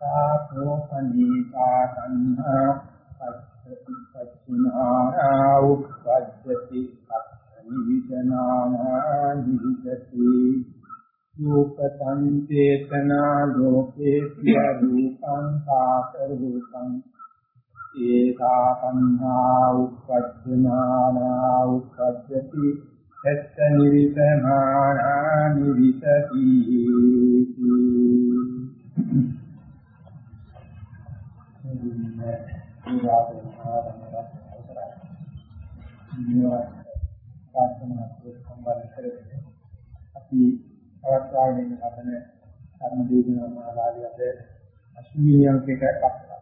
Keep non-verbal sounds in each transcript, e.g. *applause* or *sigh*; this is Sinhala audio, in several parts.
සාතෝ පනීතා සංඝා පච්චපච්චිනා උප්පජ්ජති නිවිදනානා නිවිදති රූපතං චේතනා ලෝකේ පිය රූපං සාත රූපං ඒකා සංඝා උප්පජ්ජනානා උප්පජ්ජති එත්ත කරගෙන අපි අවස්ථාවෙන් හදන ධර්ම දේශනා මාලාවේ අද අසුමියන්කේට පස්සලා.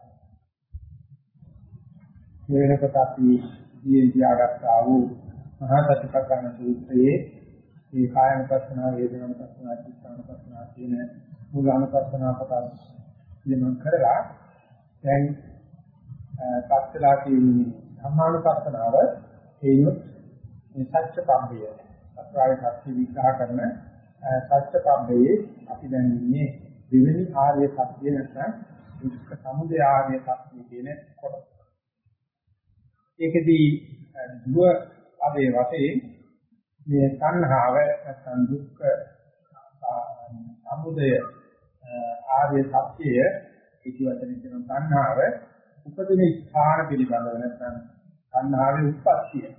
මේ වෙනකොට අපි දීන් තියාගත්තා වූ මහා සතිපට්ඨාන සූත්‍රයේ මේ කායන පස්සනා වේදනාන පස්සනා චිත්තාන පස්සනා කියන මූලාන පස්සනා කොටස් විමන් කරලා දැන් පස්සලා කියන්නේ ධම්මානුපස්සනාව හේයොත් මේ සත්‍ය පබ්බය අත්‍රාය සත්‍ය විග්‍රහ කරන සත්‍ය පබ්බයේ අපි දැන් ඉන්නේ දෙවෙනි ආර්ය සත්‍ය නැත්නම් දුක්ඛ සමුදය ආර්ය සත්‍ය කියන කොටස. ඒකදී දුව අපේ වශයෙන් මේ සංහාව නැත්නම් දුක්ඛ සමුදය ආර්ය සත්‍යය ඉති වචන කියන සංහාව උපදින ස්ථාන පිළිබඳව නැත්නම් සංහාවේ උත්පත්තිය.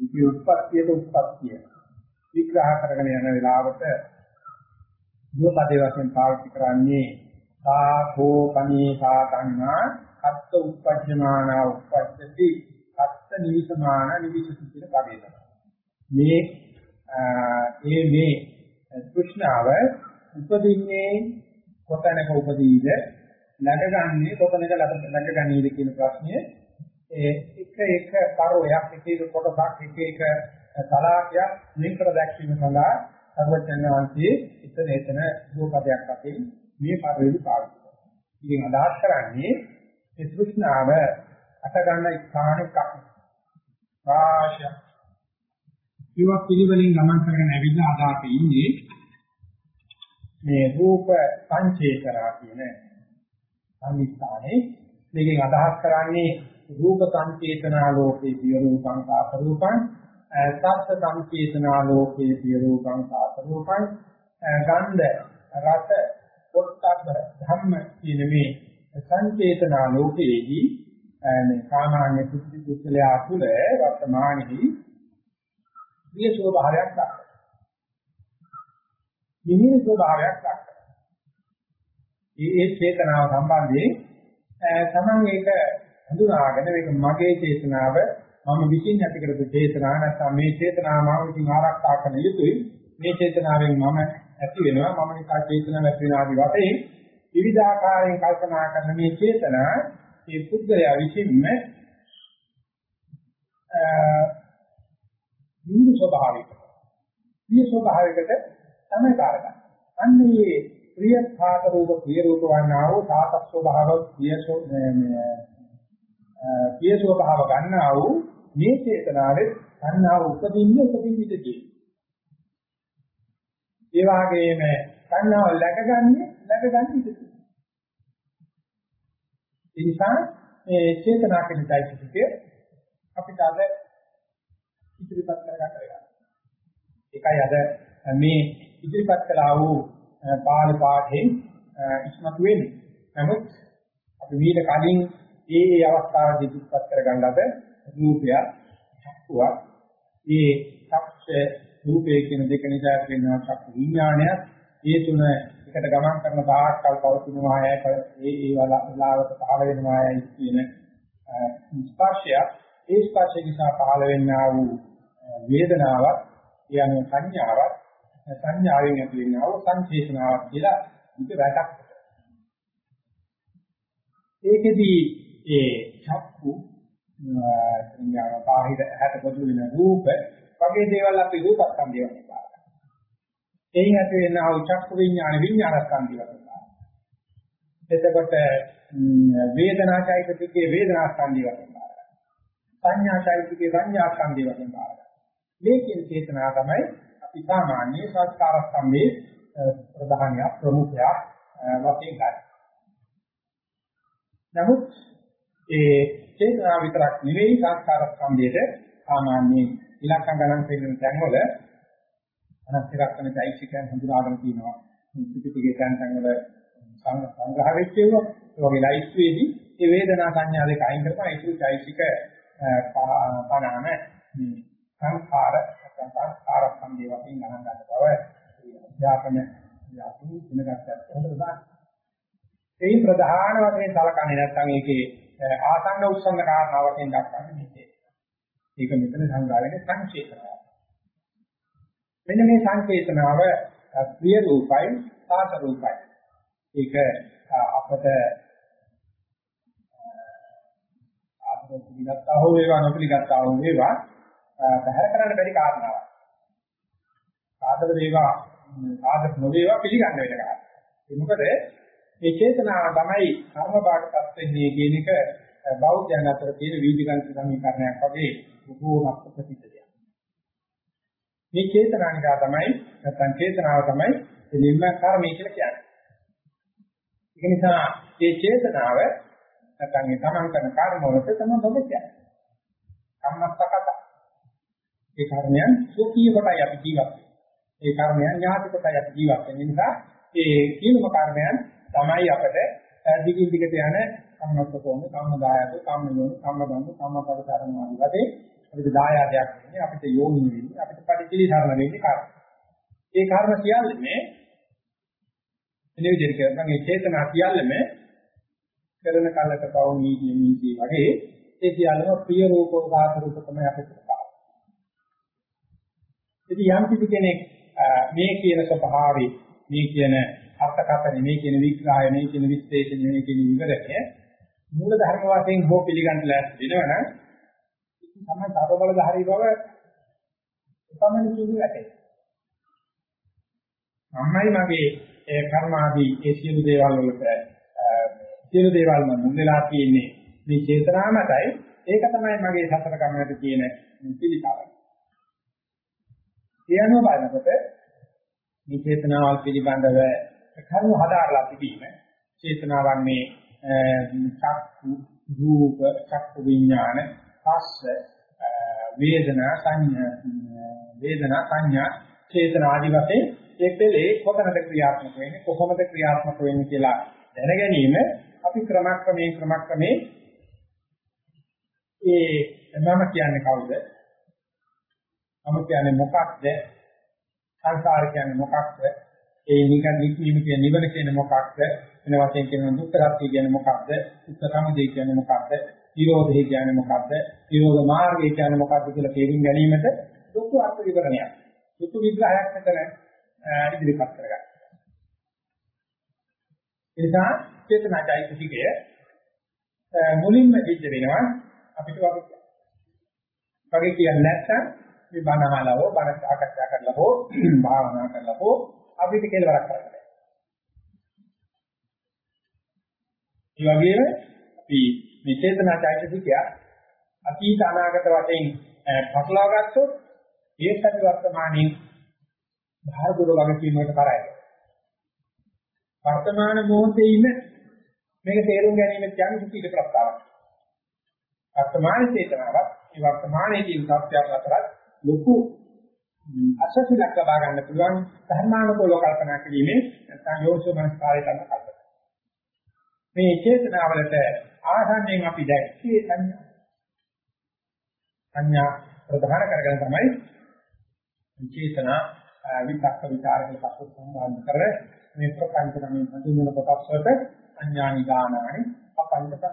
ඉති උත්පත්තියට උත්පත්තිය. විග්‍රහ කරගෙන යන වෙලාවට දුපදේ වශයෙන් පාවිච්චි කරන්නේ සාඛෝ පනීසා තණ්හා කත්ත උපජ්ජමානා උපජ්ජති කත්ත නිවිසමාන නිවිසති කියන පදේ තමයි. මේ ඒ මේ කෘෂ්ණාව උපදින්නේ කොතැනක උපදීද ළඟගන්නේ කොතනක ළඟගන්නේද කියන ප්‍රශ්නය ඒ එක එක පරෝයක් එක එක කොටසක් එක එක තලාකයක් මේකට දැක්වීම සඳහා සර්වඥ වහන්සේ එතන එතන දුපදයක් අපේ මේ පරිදි පාවිච්චි කරනවා. ඉතින් අදහස් කරන්නේ මේ තෘෂ්ණාව අට ගන්න ස්ථානික රාශිය. ඉවක් පිළිවෙලින් ගමන් කරගෙන ඇවිල්ලා අද අපි ඉන්නේ මේ රූප සංචේතරා කියන සංවිස්ථානේ මේකෙන් අදහස් කරන්නේ රූප සංචේතනා ලෝකේ පිය රූපං සාත රූපං සත්ත්‍ය සංචේතනා ලෝකේ පිය රූපං සාත රූපං ගන්ධ රස පොට්ටබ්බ ධම්ම කියන මේ සංචේතනා ලෝකයේදී මේ සාමාන්‍ය කුසි කුසලයා තුළ වර්තමානයේ ප්‍රිය ස්වභාවයක් දක්වනවා. නිමිති ස්වභාවයක් දක්වනවා. ඒ ඒ චේතනාව සම්බන්ධයෙන් තමන් ඒක හඳුනාගෙන මේක මගේ චේතනාව මම විසින් ඇති කරපු චේතනාව නැත්නම් මේ චේතනාව මම විසින් ආරක්ෂා කරන යුතුයි. මේ චේතනාවෙන් මම ඇති වෙනවා. මම නිකා චේතනාව ඇති වෙන ආදි වශයෙන් විවිධාකාරයෙන් කල්පනා කරන මේ චේතනා ඒ පුද්ගලයා විසින්ම නිදු ස්වභාවික මේ ස්වභාවිකට තමයි කාරණා අන්නේ ප්‍රිය සාත රූප ප්‍රිය රූප වන්නා වූ සාත ස්වභාව ප්‍රියසෝ මේ ප්‍රිය ස්වභාව ගන්නා වූ මේ චේතනාවේ සංනාව උපදින්නේ උපදින්නේදී ඒ වගේම සංනාව läගගන්නේ läගගන්නේ ඉතිරි ඒ නිසා මේ චේතනා කියන চৈতසිකය අපිට අද ඉදිරිපත් කරගන්න වෙනවා. ඒකයි අද මේ ඉදිරිපත් කළා වූ පාළි පාඨයෙන් ඉස්මතු වෙන්නේ. නමුත් අපි මීට කලින් ඒ ඒ අවස්ථාවේදී ඉස්පත් කරගන්න ලද රූපය චක්කුව ඒ චක්ෂ රූපේ කියන දෙක නිසා වෙනවා චක්කු විඥානය ඒ තුන එකට ගමන් කරන තාක්කල් පවතිනවා යයි ඒ ඒ වලාවට පහළ වෙනවා යයි කියන ස්පර්ශය ඒ ස්පර්ශය නිසා පහළ වෙන්නා වූ වේදනාවක් කියන්නේ සංඥාවක් සංඥාවෙන් ඇති වෙනා වූ සංචේතනාවක් කියලා මේක වැටක්. ඒකෙදී ඒ චක්කු සංඥා බාහිර හැට පොදු වෙන රූප වගේ දේවල් අපි රූපස්කන්ධය වශයෙන් බලනවා. එයින් ඇති වෙන ආ චක්කු විඥාන විඥානස්කන්ධය වශයෙන් බලනවා. එතකොට වේදනාචෛතසිකයේ වේදනාස්කන්ධය වශයෙන් බලනවා. සංඥාචෛතසිකයේ සංඥාස්කන්ධය වශයෙන් බලනවා. මේ කියන චේතනාව තමයි ඉතාමාන්‍ය සංස්කාර සම්මේ ප්‍රධානය ප්‍රමුඛය වශයෙන් ගන්න. නමුත් ඒ චේතනා විතරක් නෙවෙයි සංස්කාර සම්මේට සාමාන්‍ය ඉලක්කම් ගණන් දෙන්න තැන්වල අනස්තිරක්කන চৈতසිකයන් හඳුනාගෙන තියෙනවා. පිටිපිටේ තැන් තැන්වල සංග්‍රහ වෙච්ච ඒවා ඒ වගේ ලයිස්ට්වේදී ඒ වේදනා සංඥා දෙක අයින් කරපුවා ඒකයි চৈতසික පරාම මේ සංඛාර සංස්කාර සම්බේ වශයෙන් ගණන් ගන්න බව අධ්‍යාපන යටි ඉගෙනගත්තත් හොඳට දාන්න. ඒ ප්‍රධාන වශයෙන් සලකන්නේ නැත්නම් ඒකේ ආසන්න උත්සන්න කාරණා වශයෙන් දක්වන්නේ මෙතේ. ඒක මෙතන සංග්‍රහ වෙන්නේ සංකේතනාව. මෙන්න මේ සංකේතනාව ප්‍රිය රූපයි සාස රූපයි. ඒක අපට ආත්ම පිළිගත්තා හෝ වේවා නොපිළිගත්තා හෝ වේවා බහැර කරන්න බැරි කාරණාවක්. සාධක වේවා සාධක නොවේවා පිළිගන්න වෙන කාරණා. ඒ මොකද මේ චේතනාව තමයි කර්ම බාටපත් වෙන්නේ කියන එක බෞද්ධයන් අතර තියෙන වීදිකන්ත සමීකරණයක් වගේ බොහෝමත් ප්‍රසිද්ධ දෙයක්. මේ චේතනානිකා තමයි නැත්නම් චේතනාව තමයි දෙලින්ම කර්මය කියලා කියන්නේ. ඒක නිසා මේ චේතනාව නැත්නම් මේ තමන් කරන කර්ම වලට තමයි ඔබ කියන්නේ. කම්මස්සකත. ඒ කර්මයන් සෝකී කොටයි අපි ජීවත් වෙන්නේ. ඒ කර්මයන් ඥාති කොටයි අපි ජීවත් වෙන නිසා ඒ කීලම කර්මයන් තමයි අපට දිගින් දිගට යන කම්මස්සකෝණ කම්මදායක කම්මයෝන කම්මබන්ධ කම්මපදතරණ ආදී වශයෙන් අපිට දායාදයක් වෙන්නේ අපිට යෝනි වෙන්නේ අපිට පරිපිලිසරණ වෙන්නේ කර්ම. ඒ කර්ම කියන්නේ එනේ විදිහට කරනවා මේ චේතනා කියන්නේ කරන කලක පව නීතිය නීතිය වගේ ඒ කියනවා ප්‍රිය රූපෝ සාත රූප තමයි අපිට පාන. ඉතින් යම් කිසි කෙනෙක් මේ කියන ස්වභාවය මේ කියන අර්ථකථන මේ කියන විග්‍රහය මේ කියන විශ්ලේෂණය මේ කියන විවරණය මූල ධර්ම වශයෙන් හෝ පිළිගන්න ලෑස්ති වෙනවනම් තමයි සර්වබල ධාරී බව එපමණ කියන්නේ වැටේ. මමයි මගේ ඒ කර්මාදී ඒ සියලු දේවල් වලට සියලු දේවල් මම මුදලා තියෙන්නේ මේ චේතනාව මතයි ඒක තමයි මගේ සතර කමකට තියෙන පිළිකාව. ඒ අනුව බලනකොට මේ චේතනාවල් පිළිබඳව කරුණු හදාarලා තිබීම චේතනාවන් මේ චක්කු රූප චක්කු විඥාන පස්ස වේදනා සංඥා වේදනා සංඥා චේතනා ආදී වශයෙන් ඒ පෙළේ කොතනද ක්‍රියාත්මක වෙන්නේ කොහොමද ක්‍රියාත්මක වෙන්නේ කියලා දැන ගැනීම අපි ක්‍රමක්‍රමයෙන් ක්‍රමක්‍රමයෙන් ඒ මම කියන්නේ කවුද? මම කියන්නේ මොකක්ද සංසාර කියන්නේ මොකක්ද ඒ නිකන් නික්මීම කියන නිවන කියන්නේ මොකක්ද වෙන වශයෙන් කියන දුක්ඛ සත්‍ය කියන්නේ මොකක්ද දුක්ඛ සමුදය කියන්නේ මොකක්ද නිරෝධය කියන්නේ මොකක්ද? නිරෝධ මාර්ගය කියන්නේ මොකක්ද කියලා තේරුම් ගැනීමට දුක්ඛ අර්ථ විවරණයක්. දුක්ඛ විග්‍රහයක් මෙතන ඉදිරිපත් කරගන්න. ඒ නිසා චේතනාචෛතසිකය මුලින්ම සිද්ධ වෙනවා අපිට වගේ. වගේ කියන්නේ නැත්නම් මේ බණමාලව බණ සාකච්ඡා කරලා හෝ *clears throat* භාවනා කරලා හෝ අපිට කෙලවරක් කරගන්න. ඒ වගේම අපි මේ චේතනා චෛතසිකය අතීත අනාගත වශයෙන් පටලවා ගත්තොත් ඒත් අපි වර්තමානයේ භාර දුර වගකීම් වලට කරයි. වර්තමාන මොහොතේ ඉන්න මේක තේරුම් ගැනීම කියන්නේ සුඛීත ප්‍රස්තාවක්. වර්තමාන චේතනාවක් මේ වර්තමානයේ තියෙන සත්‍යයක් අතරත් ලොකු අසසිලක් ලබා ගන්න පුළුවන් ධර්මානුකූලව කල්පනා කිරීමේ නැත්නම් යෝසෝ මනස්කාරය කරන කල්පනා. මේ චේතනාවලට ආසන්නෙන් අපි දැක්කේ සංඥා. සංඥා ප්‍රධාන කරගෙන තමයි චේතනා විපක්ක විචාරකල පසු සම්බන්ධ කර මේ ප්‍රපංච නම් හඳුන්වන කොටස් වලට සංඥා නිදානානි අපංචක.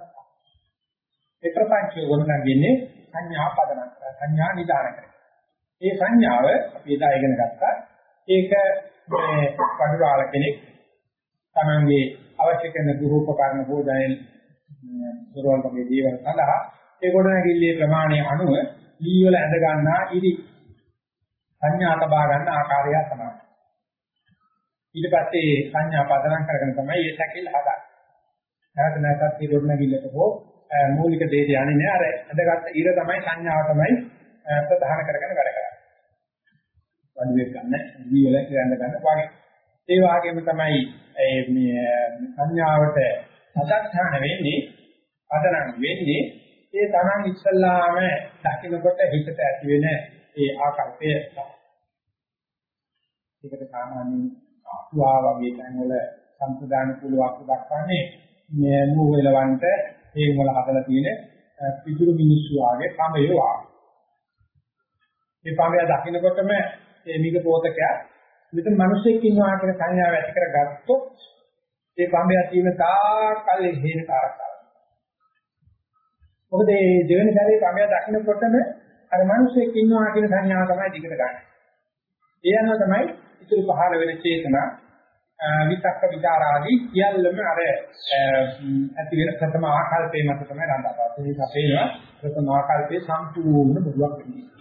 ඒ ප්‍රපංචය වුණාගන්නේ සංඥා පදනම් කර සංඥා නිදාන කර. ඒ සංඥාව අපි එදා ඉගෙන ගත්තා. ඒක මේ පඩුවාල කෙනෙක් තමන්ගේ අවශ්‍ය කරන ගෘහෝපකරණ භෝජනයේ දොරවල් වගේ දේවල් සඳහා ඒ ගොඩනැගිල්ලේ ප්‍රමාණය අනුව දී වල ඇඳ ගන්නා ඉරි සංඥා තබා ගන්න ආකාරය තමයි. ඊට පස්සේ සංඥා පදනම් කරගෙන තමයි මේ සැකෙල් හදන්නේ. නැවත නැවතත් මේ ගොඩනැගිල්ලට හෝ මූලික දේ යන්නේ නැහැ. අර ඇඳගත්ත ඉර තමයි සංඥාව තමයි ප්‍රධාන කරගෙන වැඩ කරන්නේ. වඩුවෙක් ගන්න, දී වල ඉරඳ ගන්න වගේ. ඒ වගේම තමයි මේ සංඥාවට සදක්ෂාන වෙන්නේ, පදනම් වෙන්නේ ඒ තමන් ඉස්සල්ලාම දකින්නකොට හිතට ඇති වෙන ඒ ආකල්පය. ඒකට සාමාන්‍යයෙන් අතුවා වගේ තැන්වල සම්ප්‍රදාන කුලයක් දක්වන්නේ මේ නූ වේලවන්ට ඒ වල හදලා තියෙන පිටුරු මිනිස්සු ආගේ පමය වාගේ. මේ පමය දකින්නකොටම මේ මිග පොතකයක් මෙතන මිනිස්සෙක් ඉන්නවා කියන සංඥාව ඇති කරගත්තොත් ඒ පමය තියෙන තාකල් හේන කාරකා. මොකද මේ දෙවෙනි සැරේ පමය දකින්නකොටම අර මිනිස්සෙක් ඉන්නවා කියන සංඥාව තමයි දිගට ගන්න. ඒ අනුව තමයි ඉතුරු පහළ වෙන චේතනා විතක්ක විචාර ආදී සියල්ලම අර ඇති වෙන ප්‍රථම ආකල්පේ මත තමයි රඳාපවතින. ඒක අපේනවා ප්‍රථම ආකල්පේ සම්පූර්ණ බොරුවක් වෙන්නේ.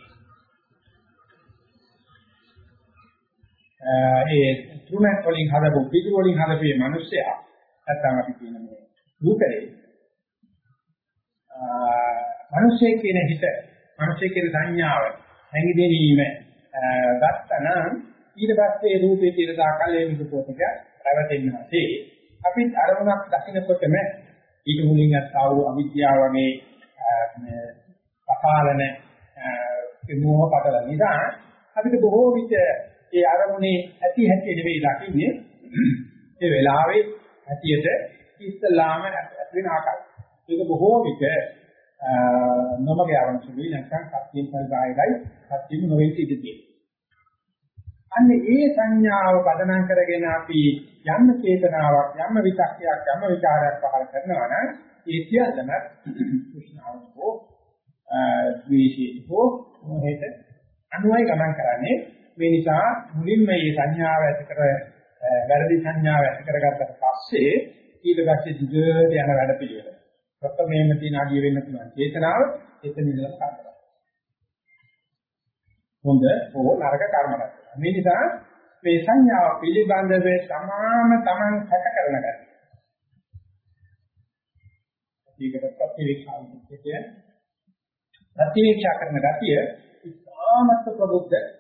ඒ තුනක් වලින් හදපු පිටු වලින් හදපු මේ මිනිස්සයා නැත්තම් අපි කියන මේ රූපේ මිනිස්සේ කියන හිත මිනිස්සේ කියන සංඥාව හැඟිදෙනීම ගත්තනම් ඊට පස්සේ රූපේ තියෙන දාකල්යේ මිදු පොතක රැවටෙන්නවාසේ අපිත් අරමුණක් දකිනකොටම ඊට මුලින් අත්තා වූ අවිද්‍යාව වගේ මේ අපාලන මෝහ පටල නිසා අපිට බොහෝ විට ඒ අරමුණේ ඇති හැටි නෙවෙයි දකින්නේ ඒ වෙලාවේ ඇතියට ඉස්සලාම ඇති වෙන ආකාරය. ඒක බොහෝ විට නොමග යවන සුළුයි නැත්නම් සත්‍යයෙන් පරිගායයි සත්‍යෙම නොවේ සිටියේ. අන්න ඒ සංඥාව පදනම් කරගෙන අපි යම් චේතනාවක් යම් විචක්කයක් යම් විචාරයක් පහල කරනවා නම් ඒ සියල්ලම කුෂ්ණාවෝ ද්වේෂී හෝ මොහෙත අනුයි ගමන් කරන්නේ මේ නිසා මුලින්ම මේ සංඥාව ඇති කර වැරදි සංඥාව ඇති කරගත්තට පස්සේ ඊට පස්සේ දිගට යන වැඩ පිළිවෙල. ප්‍රථමයෙන්ම තියෙන අඩිය වෙන්න පුළුවන් චේතනාව එතන ඉඳලා කරනවා. හොඳ හෝ නරක කර්ම රැස් මේ නිසා මේ සංඥාව පිළිබඳව තමාම තමන් හැට කරන ගැන. ඒකට ප්‍රතිවික්ෂා කියන්නේ ප්‍රතිවික්ෂා කරන ගතිය ඉතාමත් ප්‍රබුද්ධ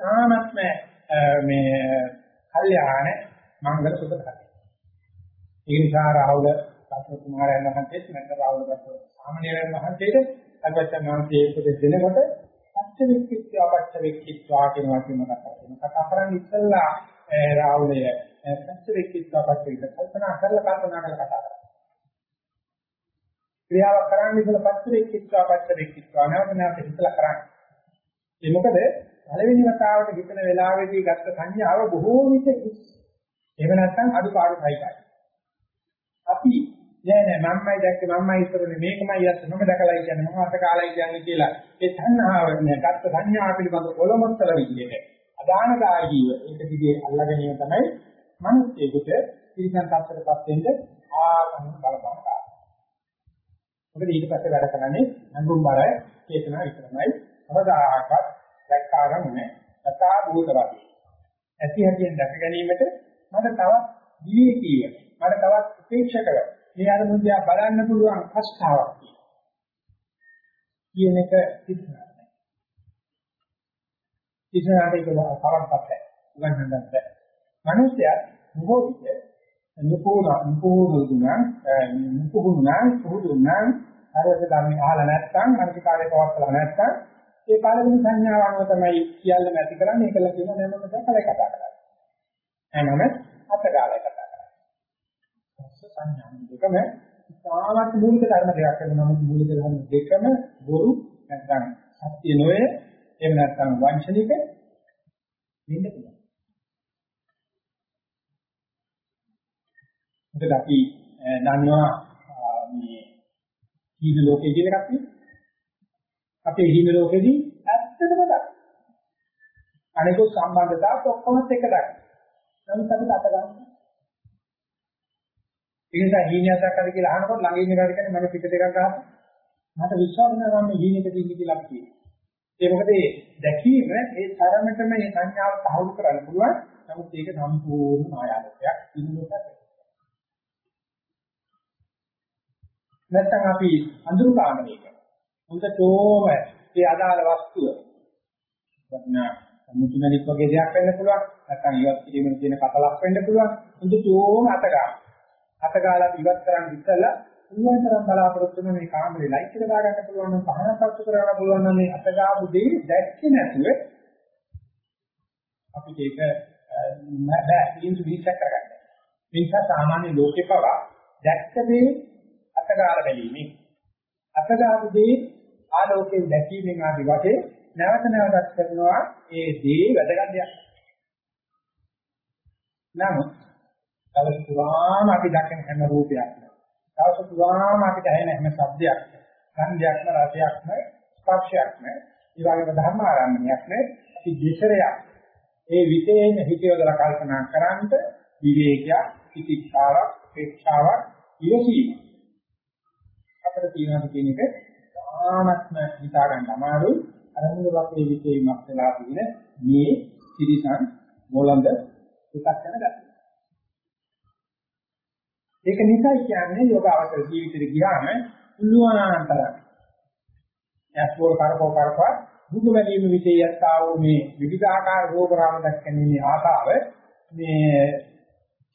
ඉතාමත් මේ කල්යාණ මංගල සුබකයි. ඒ නිසා රාහුල සත්‍ය කුමාරයන් වහන්සේත් නැත්නම් රාහුල ගත්ත සාමාන්‍යයන් වහන්සේට අල්පච්චන් වහන්සේ උපදෙස් දෙනකොට පච්ච වික්කිත්ව අපච්ච වික්කිත්වා කියන වචන මතක් කරගන්න. කතා කරන්නේ ඉස්සල්ලා රාහුලය පච්ච වික්කිත්ව අපච්ච වික්කිත්ව කල්පනා කරලා කල්පනා කරලා කතා කරා. ක්‍රියාව කරන්නේ ඉතල පච්ච වික්කිත්ව අපච්ච වික්කිත්වා නැවත නැවත හිතලා කරන්නේ. ඒ මොකද පළවෙනි වතාවට හිතන වෙලාවේදී ගත්ත සංඥාව බොහෝ විට එහෙම නැත්නම් අඩුපාඩු සහිතයි. අපි නෑ නෑ මම්මයි දැක්කේ මම්මයි ඉස්සරනේ මේකමයි යත් මම දැකලා කියන්නේ මම අත කාලයි කියන්නේ කියලා ඒ සංහාව නැගත්ත සංඥා පිළිබඳ කොළමොත්තර විදිහට අදානදායීව ඒක දිගේ අල්ලගැනීම තමයි මිනිස්සෙකුට පිළිසන් තත්ත්වයටපත් වෙන්න ආසන්න බලපාන කාරණා. මොකද ඊට පස්සේ වැඩ කරන්නේ අඟුම් බර චේතනා විතරමයි. අවදාහකත් දැක්කාරම නෑ. සතා භූතවාදී. ඇති හැටියෙන් දැක ගැනීමට මට තවත් විවේකීව මට තවත් උපේක්ෂකව මේ අරමුණ දිහා බලන්න පුළුවන් අවස්ථාවක් කියන එක තිබුණා. ඉස්සරහට ඒක තරම්පත් උගන්වන්නත් බැහැ. මිනිස්යා බොහෝ විට නිපෝන නිපෝනුනා නිපෝනුනා පුදුනා හරද ධර්ම අහලා නැත්නම් අනිකාරේ පවත්ලා නැත්නම් ඒ පළවෙනි සංඥාව අනුව තමයි සියල්ලම ඇති කරන්නේ ඒකල කියන නෑම දැකලා කතා කරන්නේ. එනම අතගාලා කතා සංඥා දෙකම ඉතාමත් මූලික ධර්ම දෙකක් වෙන නමුත් මූලික ධර්ම දෙකම බොරු නැත්නම් සත්‍ය නොවේ එහෙම නැත්නම් වංචනික වෙන්න පුළුවන්. මොකද අපි දන්නවා මේ හීන ලෝකයේ කියන එකක් නේ. අපේ හීන ලෝකෙදී ඇත්තටම ගන්න. අනිකුත් සම්බන්ධතාවත් ඔක්කොමත් එක ගන්න. නමුත් අපි අත ගන්න. ඒ නිසා හීනයක් දැක්කද කියලා අහනකොට ළඟ ඉන්න කාට කියන්නේ මම පිට දෙකක් ගහපන්. මට විශ්වාස නැහැ මම හීනෙක ඉන්නේ කියලා අපි කියනවා. ඒ මොකද ඒ දැකීම ඒ තරමටම මේ සංඥාව තහවුරු කරන්න පුළුවන්. නමුත් ඒක සම්පූර්ණ මායාවයක් ඉන්නකොට. නැත්නම් අපි අඳුරු කාමරයක හොඳටම ඒ අදාළ වස්තුව වත්නා මුතුමැණික් වගේ දෙයක් වෙන්න පුළුවන් නැත්නම් ඉවත් කිරීමේ තියෙන කතලක් වෙන්න පුළුවන් හොඳටම අත ගන්න. අත ගාලා ඉවත් කරන් ඉස්සලා පුළුවන් තරම් බලාපොරොත්තු වෙන මේ කාමරේ ලයිට් එක දාගන්න පුළුවන් නම් පහනක් පත්තු කරගන්න පුළුවන් නම් මේ අත ගාපු දේ දැක්කේ නැතුව අපිට ඒක බෑ ඉන්සු විශ්වාස කරගන්න. මේ නිසා සාමාන්‍ය ලෝකේ පවා දැක්ක දේ අත ගාලා බැලීමෙන් අත ගාපු දේ ආලෝකයෙන් දැකීමෙන් ආදි වශයෙන් නැවත නැවතත් කරනවා ඒ දේ වැදගත් දෙයක්. නමුත් දවස් පුරාම අපි දකින හැම රූපයක්ම දවස් පුරාම අපිට ඇහෙන හැම ශබ්දයක්ම ගන්ධයක්ම රසයක්ම ස්පර්ශයක්ම ඒ වගේම ධර්ම ආරම්භණයක්ම අපි දෙසරයක් ඒ විතේන හිතියදලා කල්පනා කරන්ට විවේකයක් පිටිච්ඡාවක් ප්‍රේක්ෂාවක් ඉවසීම. අපිට තියෙනවා කියන එක තාමත්ම හිතා ගන්න අමාරුයි අරමුණු වගේ විශේෂයක් වෙලා තියෙන මේ ත්‍රිසං මොළඳ එකක් යන ගැටලුව. ඒක නිසා කියන්නේ යෝගාවචර ජීවිතේ ගියාම පුළුවන්තරම් යස්වර කරකෝ කරකවා බුදු වැලීම විශේෂයක් ආවෝ මේ විවිධාකාර රෝග රාම දක්වන්නේ ආතාව මේ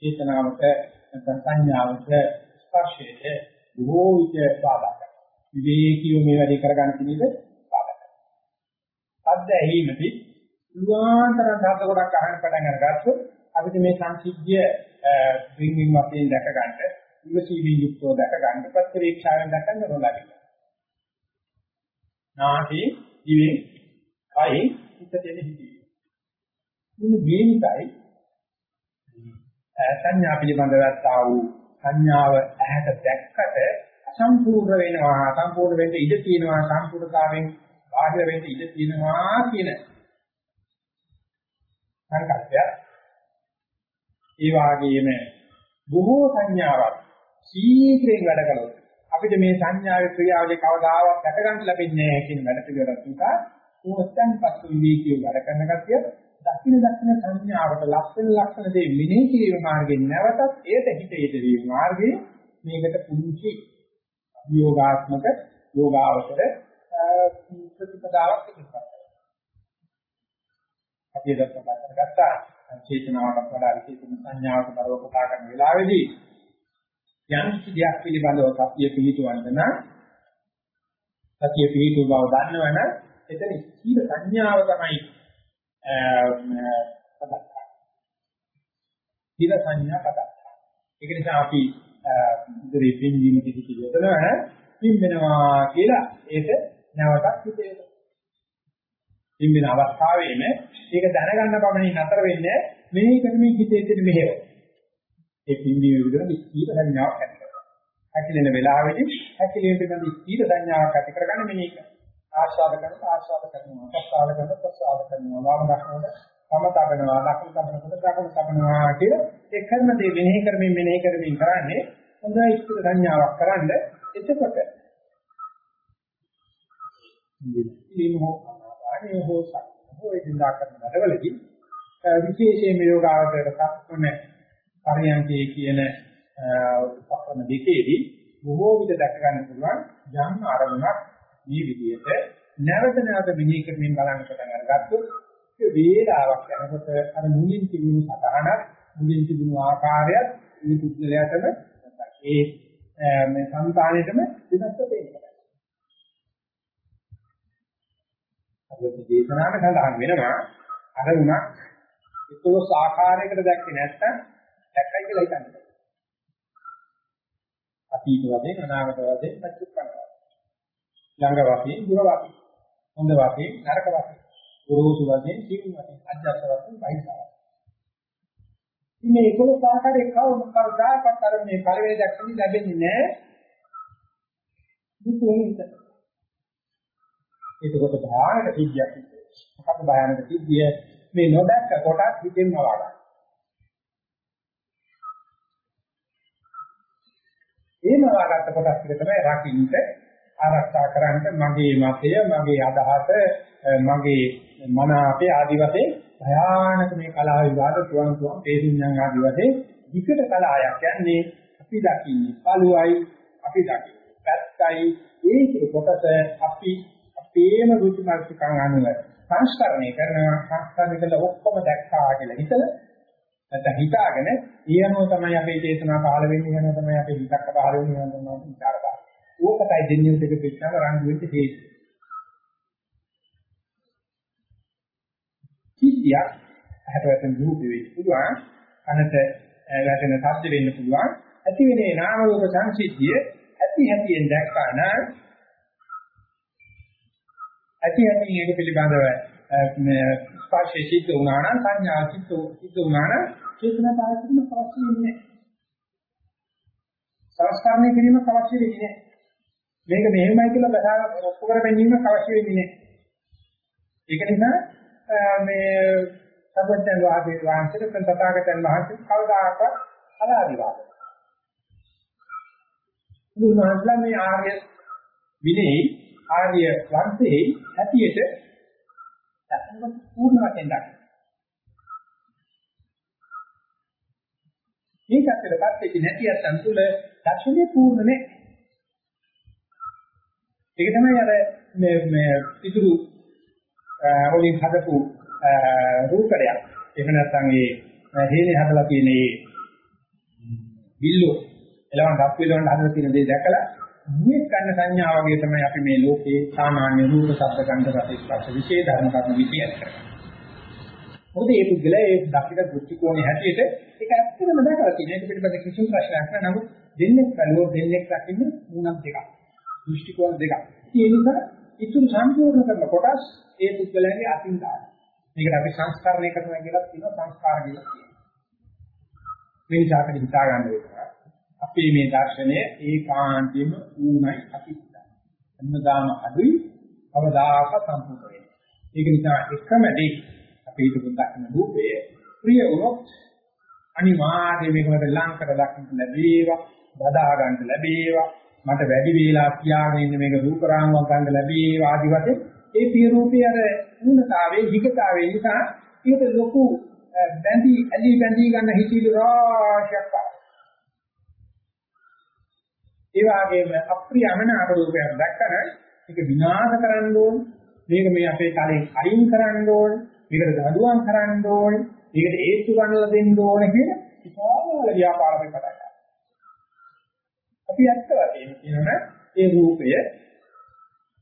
චේතනාවට නැත්නම් සංඥාවට ස්පර්ශයට බොහෝ විට බාධා කරනවා. විවේකීව මේ වැඩේ කරගන්න කෙනෙක් ශබ්ද ඇහිමදී පුළුවන්තරම් ශබ්ද ගොඩක් අහන්න පටන් අරගත්තොත් අපිට මේ සංසිද්ධිය වින්වින් වශයෙන් දැක ගන්න, ඉවසීමෙන් යුක්තව දැක ගන්න, ප්‍රතිරීක්ෂාවෙන් දැක ගන්න ඕනලයි. නාහි, දිවේ, කයි, හිතේ හිතේ. මේ වේනිකයි සංඥා පිළිබඳවත් ආ වූ සංඥාව ඇහැට දැක්කට අසම්පූර්ණ වෙනවා. සම්පූර්ණ වෙන්න ඉඩ තියෙනවා. සම්පූර්ණතාවෙන් බාහිර වෙන්න ඉඩ තියෙනවා කියන සංකල්පය. ඒ වාගේම බොහෝ සංඥාවක් සීක්‍රයෙන් වැඩ කළොත් අපිට මේ සංඥාවේ ක්‍රියාවලිය කවදාවත් දැක ගන්න ලැබෙන්නේ නැහැ කියන වැඩ පිළිවෙලක් නිසා උත්සන් පසු විවේකීව වැඩ කරන කතිය දක්ෂින දක්ෂින සංඥාවට ලක්ෂණ ලක්ෂණ දෙය මිනේ කිරීම මාර්ගයෙන් නැවතත් ඒට හිත යෙදවීම මාර්ගයේ මේකට පුංචි යෝගාත්මක යෝගාවචර ප්‍රතිපදාවක් ඉදිරිපත් අපි දැක්ක ගත්තා චේතනාවට වඩා විශේෂම සංඥාවට බරව කතා කරන වෙලාවේදී යම් කිසියක් පිළිබඳව සතිය පිහිටවන්න නම් සතිය පිහිටුව බව දන්නවනම් එතන ස්ථීර සංඥාව තමයි පදක්කා. ස්ථීර සංඥා පදක්කා. ඒක නිසා අපි ඉදිරි පින්වීම කිසි යොදනවා පින්වෙනවා කියලා ඒක නැවතත් හිතේ. පින්වෙන අවස්ථාවේම ඒක දැනගන්න පමණින් නතර වෙන්නේ මේ කරමින් හිතේ තියෙන මෙහෙව. ඒ පින්වීම විතර ස්ථීර සංඥාවක් ඇති කරගන්න. හැකිලෙන වෙලාවෙදී හැකිලෙන පිළිබඳ ස්ථීර සංඥාවක් ඇති කරගන්න මෙනෙහි කරනවා. ආස්වාද කරන ආස්වාද කරනවා. ප්‍රසආද කරන ප්‍රසආද කරනවා. වාම දක්නකොට තම තබනවා. ලකුණු තබනකොට ලකුණු තබනවා කියලා ඒ කර්ම දේ මෙනෙහි කරමින් මෙනෙහි කරමින් කරන්නේ හොඳ ස්ථීර සංඥාවක් කරන්න. එතකොට ඉලිම හෝ ආනේ හෝ සක්හෝ එදිනා කරන වැඩවලදී විශේෂයෙන්ම යෝගාවචරයට සක්මන පරියන්කේ කියන උපක්‍රම දෙකේදී බොහෝ විට දැක ගන්න පුළුවන් යම් ආරමුණක් මේ විදිහට නැවත නැවත මෙහි කරමින් බලන්න පටන් අරගත්තොත් ඒ වේලාවක් යනකොට අර මුලින් තිබුණු සතහනක් මුලින් තිබුණු ආකාරයත් මේ පුද්ගලයාටම ඒ මේ සංකාණයටම වෙනස් වෙන්නේ. අද දේශනාවට සඳහන් වෙනවා අරුණක් ඒකෝස් ආකාරයකට දැක්කේ නැත්නම් දැක්කයි කියලා හිතන්නේ. අතීත වශයෙන් අනාගත වශයෙන් පච්චුප්පන්න. ළඟ වශයෙන් දුර වශයෙන් හොඳ වශයෙන් නරක වශයෙන් ගුරුසු වශයෙන් සිං වශයෙන් අධ්‍යාත්ම වශයෙන් බහිසාව. මේ ඒකෝස් ආකාරයේ කවම කවදාකවත් අර මේ පරිවේද දැක්කම ලැබෙන්නේ නැහැ. දුක වෙනින්ද. ඒකකොට භයානක සිද්ධියක් සිද්ධ මොකක්ද භයානක සිද්ධිය මේ නොදැක්ක කොටස් හිතෙන් නවාගන්න එහෙම වාගත්ත කොටස් ටික තමයි රකින්න ආරක්ෂා කරන්න මගේ මතය මගේ අදහස මගේ මන අපේ ආදි වශයෙන් භයානක මේ කලාව විවාද තුවන් තුවන් තේරුම්යන් ආදි වශයෙන් විකට කලාවක් කියන්නේ අපි දකින්නේ පළුවයි අපි දකින්නේ පැත්තයි ඒ කොටස අපි අපේම රුචි මාර්ගිකයන් අනුව සංස්කරණය කරනවා සංස්කරණය කළ ඔක්කොම දැක්කා කියලා හිතලා නැත්නම් හිතාගෙන ඒ අනුව තමයි අපේ චේතනා පහළ වෙන්නේ ඒ අනුව තමයි අපේ හිතක් පහළ වෙන්නේ ඒ අනුව තමයි විචාර කරන්නේ. ඕකටයි දෙන්නේ දෙක පිටතම රණ්ඩු වෙච්ච හේතු. සිද්ධියක් ඇහැට වැටෙන රූප වෙන්න පුළුවන් කනට වැටෙන ශබ්ද වෙන්න පුළුවන්. ඇති වෙනේ නාම රූප සංසිද්ධිය ඇති හැටියෙන් දැක්කා නම් ඇති හැටියෙන් ඒක පිළිබඳව ස්පර්ශයේ සිද්ධ වුණා නම් සංඥා සිද්ධ සිද්ධ වුණා නම් චේතනා පාරකිරීම අවශ්‍ය වෙන්නේ සංස්කරණය කිරීම අවශ්‍ය වෙන්නේ මේක මෙහෙමයි කියලා බසාර ඔප්පු කර ගැනීමක් අවශ්‍ය වෙන්නේ ඒක නිසා මේ සර්වඥ වාදයේ වහන්සේට තථාගතයන් වහන්සේ කවදාකවත් අලාදිවාද. උන්වහන්සේලා මේ ආර්ය විනේයි ආර්ය වංශයේ හැටියට දක්වන පූර්ණ වශයෙන් දක්වනවා. මේක ඇත්තටපත් වෙච්ච නැති අතන් තුල දක්ෂිනේ පූර්ණ නේ. ඒක තමයි අර මේ මේ ඉදිරි වලින් හදපු රූපරයක්. එහෙම නැත්නම් ඒ හේනේ හදලා තියෙන ඒ බිල්ලෝ එලවන් ඩක් පිළවන් හදලා තියෙන දේ දැකලා මේ කන්න සංඥා වගේ තමයි අපි මේ ලෝකේ සාමාන්‍ය රූප, ශබ්ද, ගන්ධ, රස, ස්පර්ශ විශේෂ ධර්ම කර්ම විශේෂ කරගන්නවා. මොකද මේ පුද්ගලයා ඒ දකින දෘෂ්ටි කෝණේ හැටියට ඒක ඇත්තටම දැකලා තියෙන. ඒක පිළිබඳ කිසිම ප්‍රශ්නයක් නැහැ. නමුත් දෙන්නේ බැලුවොත් දෙන්නේ දකින්නේ මූණක් දෙකක්. දෘෂ්ටි කෝණ දෙකක්. ඒ නිසා ඉතුරු සම්පූර්ණ කරන කොටස් ඒ පුද්ගලයාගේ අතින් දානවා. මේකට අපි සංස්කරණය කරනවා කියලා කියනවා සංස්කාර කියලා කියනවා. මේ නිසා අපිට හිතා ගන්න වෙනවා. අපේ මේ දර්ශනය ඒකාන්තයෙන්ම ඌණයි අතිත්තයි. අන්නදාම අදුයි අවදාක සම්පූර්ණ වෙනවා. ඒක නිසා එකම දේ අපේ හිතේ දක්න රූපය ප්‍රිය වුණොත් අනිවාර්යයෙන් මේක මට ලං කර දක්නට ලැබේවා, බදා ගන්න ලැබේවා, මට වැඩි වේලා කියාගෙන ඉන්න මේක රූප රාමුවක් ගන්න ලැබේවා ආදි වශයෙන් ඒ පිය රූපේ අර ඌනතාවේ විගතාවේ නිසා ඒකට ලොකු බැඳී ඇලි බැඳී ගන්න හිතිලි රාශියක් ඒ වගේම අප්‍රියමන ආරෝපයක් දැක්කම ඒක විනාශ කරන්න ඕන. මේක මේ අපේ තලෙන් අයින් කරන්න ඕන. මේකට දඩුවම් කරන්න ඕන. මේකට ඒත්තු ගන්නලා දෙන්න ඕන කියන විශාල ව්‍යාපාරයක් පටන් ගන්නවා. අපි ඇත්ත වශයෙන්ම කියනවනේ ඒ රූපය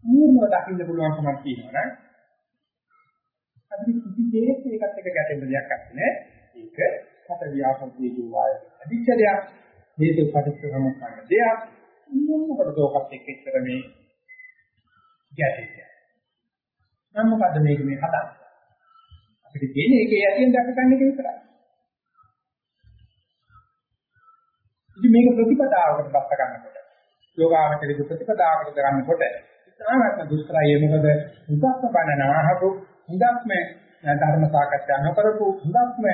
පූර්ණව දකින්න පුළුවන්කමක් තියෙනවා නම් අපිට කිසි දෙයක් ඒකත් එක්ක ගැටෙන්න දෙයක් නැහැ. ඒක හත ව්‍යාපෘතිය දුවාය. අධිචරයක් හේතු පරිස්සම කරන දෙයක් මොනකටද ඔකත් එක්ක ඉතර මේ ගැටෙන්නේ. නම් මොකද මේක මේ හදන්නේ? අපිට තියෙන්නේ ඒකේ යටින් දැක ගන්න එක විතරයි. ඉතින් මේක ප්‍රතිපදාවකට බස්ස ගන්නකොට යෝගාවචරික ප්‍රතිපදාවකට ගන්නකොට ඉතාමත්ම දුෂ්කරයි මොකද හුඟක්ම බණනවහපු හුඟක්ම ධර්ම සාකච්ඡා නොකරපු හුඟක්ම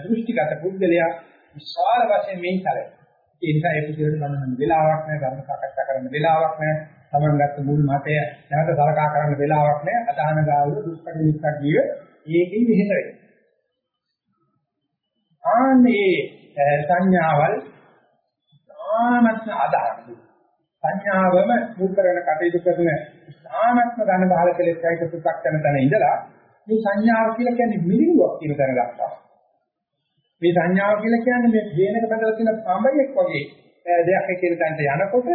දෘෂ්ටිගත පුද්ගලයා විශාල වශයෙන් මේ තරයි. ඒ නිසා ඒ පුද්ගලයාට බණන වෙලාවක් නැහැ ධර්ම සාකච්ඡා කරන්න වෙලාවක් නැහැ තමන් ගත්ත මුල් මතය නැවත සලකා කරන්න වෙලාවක් නැහැ අදහන ගාවල දුෂ්කර විස්තර කිය ඒකෙන් විහිද වෙනවා. ආන්නේ සංඥාවල් ආමත්ම අදහන සංඥාවම මුල් කරගෙන කටයුතු කරන සාමත්ම ධන බහල කෙලෙස් සහිත සුත්තක් යන තැන ඉඳලා මේ සංඥාව කියලා කියන්නේ මිලිඟුවක් කියන තැන ගත්තා. මේ සංඥාව කියලා කියන්නේ මේ හේනක බඳලා තියෙන පඹයක් වගේ දෙයක් කියන තැනට යනකොට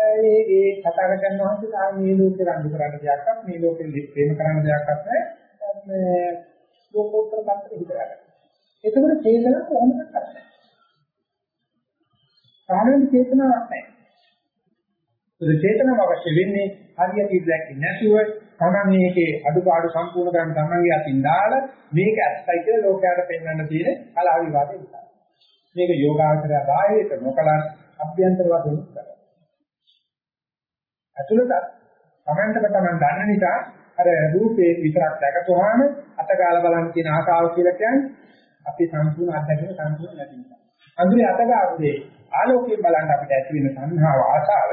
ඒ ඒ කතාගතන් වහන්සේ තා මේ ලෝකේ රණ්ඩු කරන්න දෙයක්වත් මේ ලෝකෙ ප්‍රේම කරන්න දෙයක්වත් නැහැ මේ ලෝකෝත්තර පැත්තට හිතලා. එතකොට චේතනාව කොහොමද කරන්නේ? සාමාන්‍ය චේතනාවක් නැහැ. ඒ චේතනාව අවශ්‍ය වෙන්නේ හරියට ඉඳලා නැතුව තමන් මේකේ අඩුපාඩු සම්පූර්ණ කරන් තමන්ගේ අතින් දාලා මේක ඇත්තයි කියලා ලෝකයට පෙන්වන්න තියෙන කලාව විවාදේ නිසා. මේක යෝගාචරය බාහිරට නොකලන් අභ්‍යන්තර වශයෙන් කරනවා. අතුලට තමන්ටම තමන් දන්න නිසා අර රූපේ විතරක් දැකපුවාම අතගාලා බලන්න තියෙන ආසාව කියලා කියන්නේ අපි සම්පූර්ණ අත්දැකීම සම්පූර්ණ නැති නිසා. අඳුරේ අතගාවුනේ ආලෝකයෙන් බලන්න අපිට ඇති වෙන සංහාව ආශාව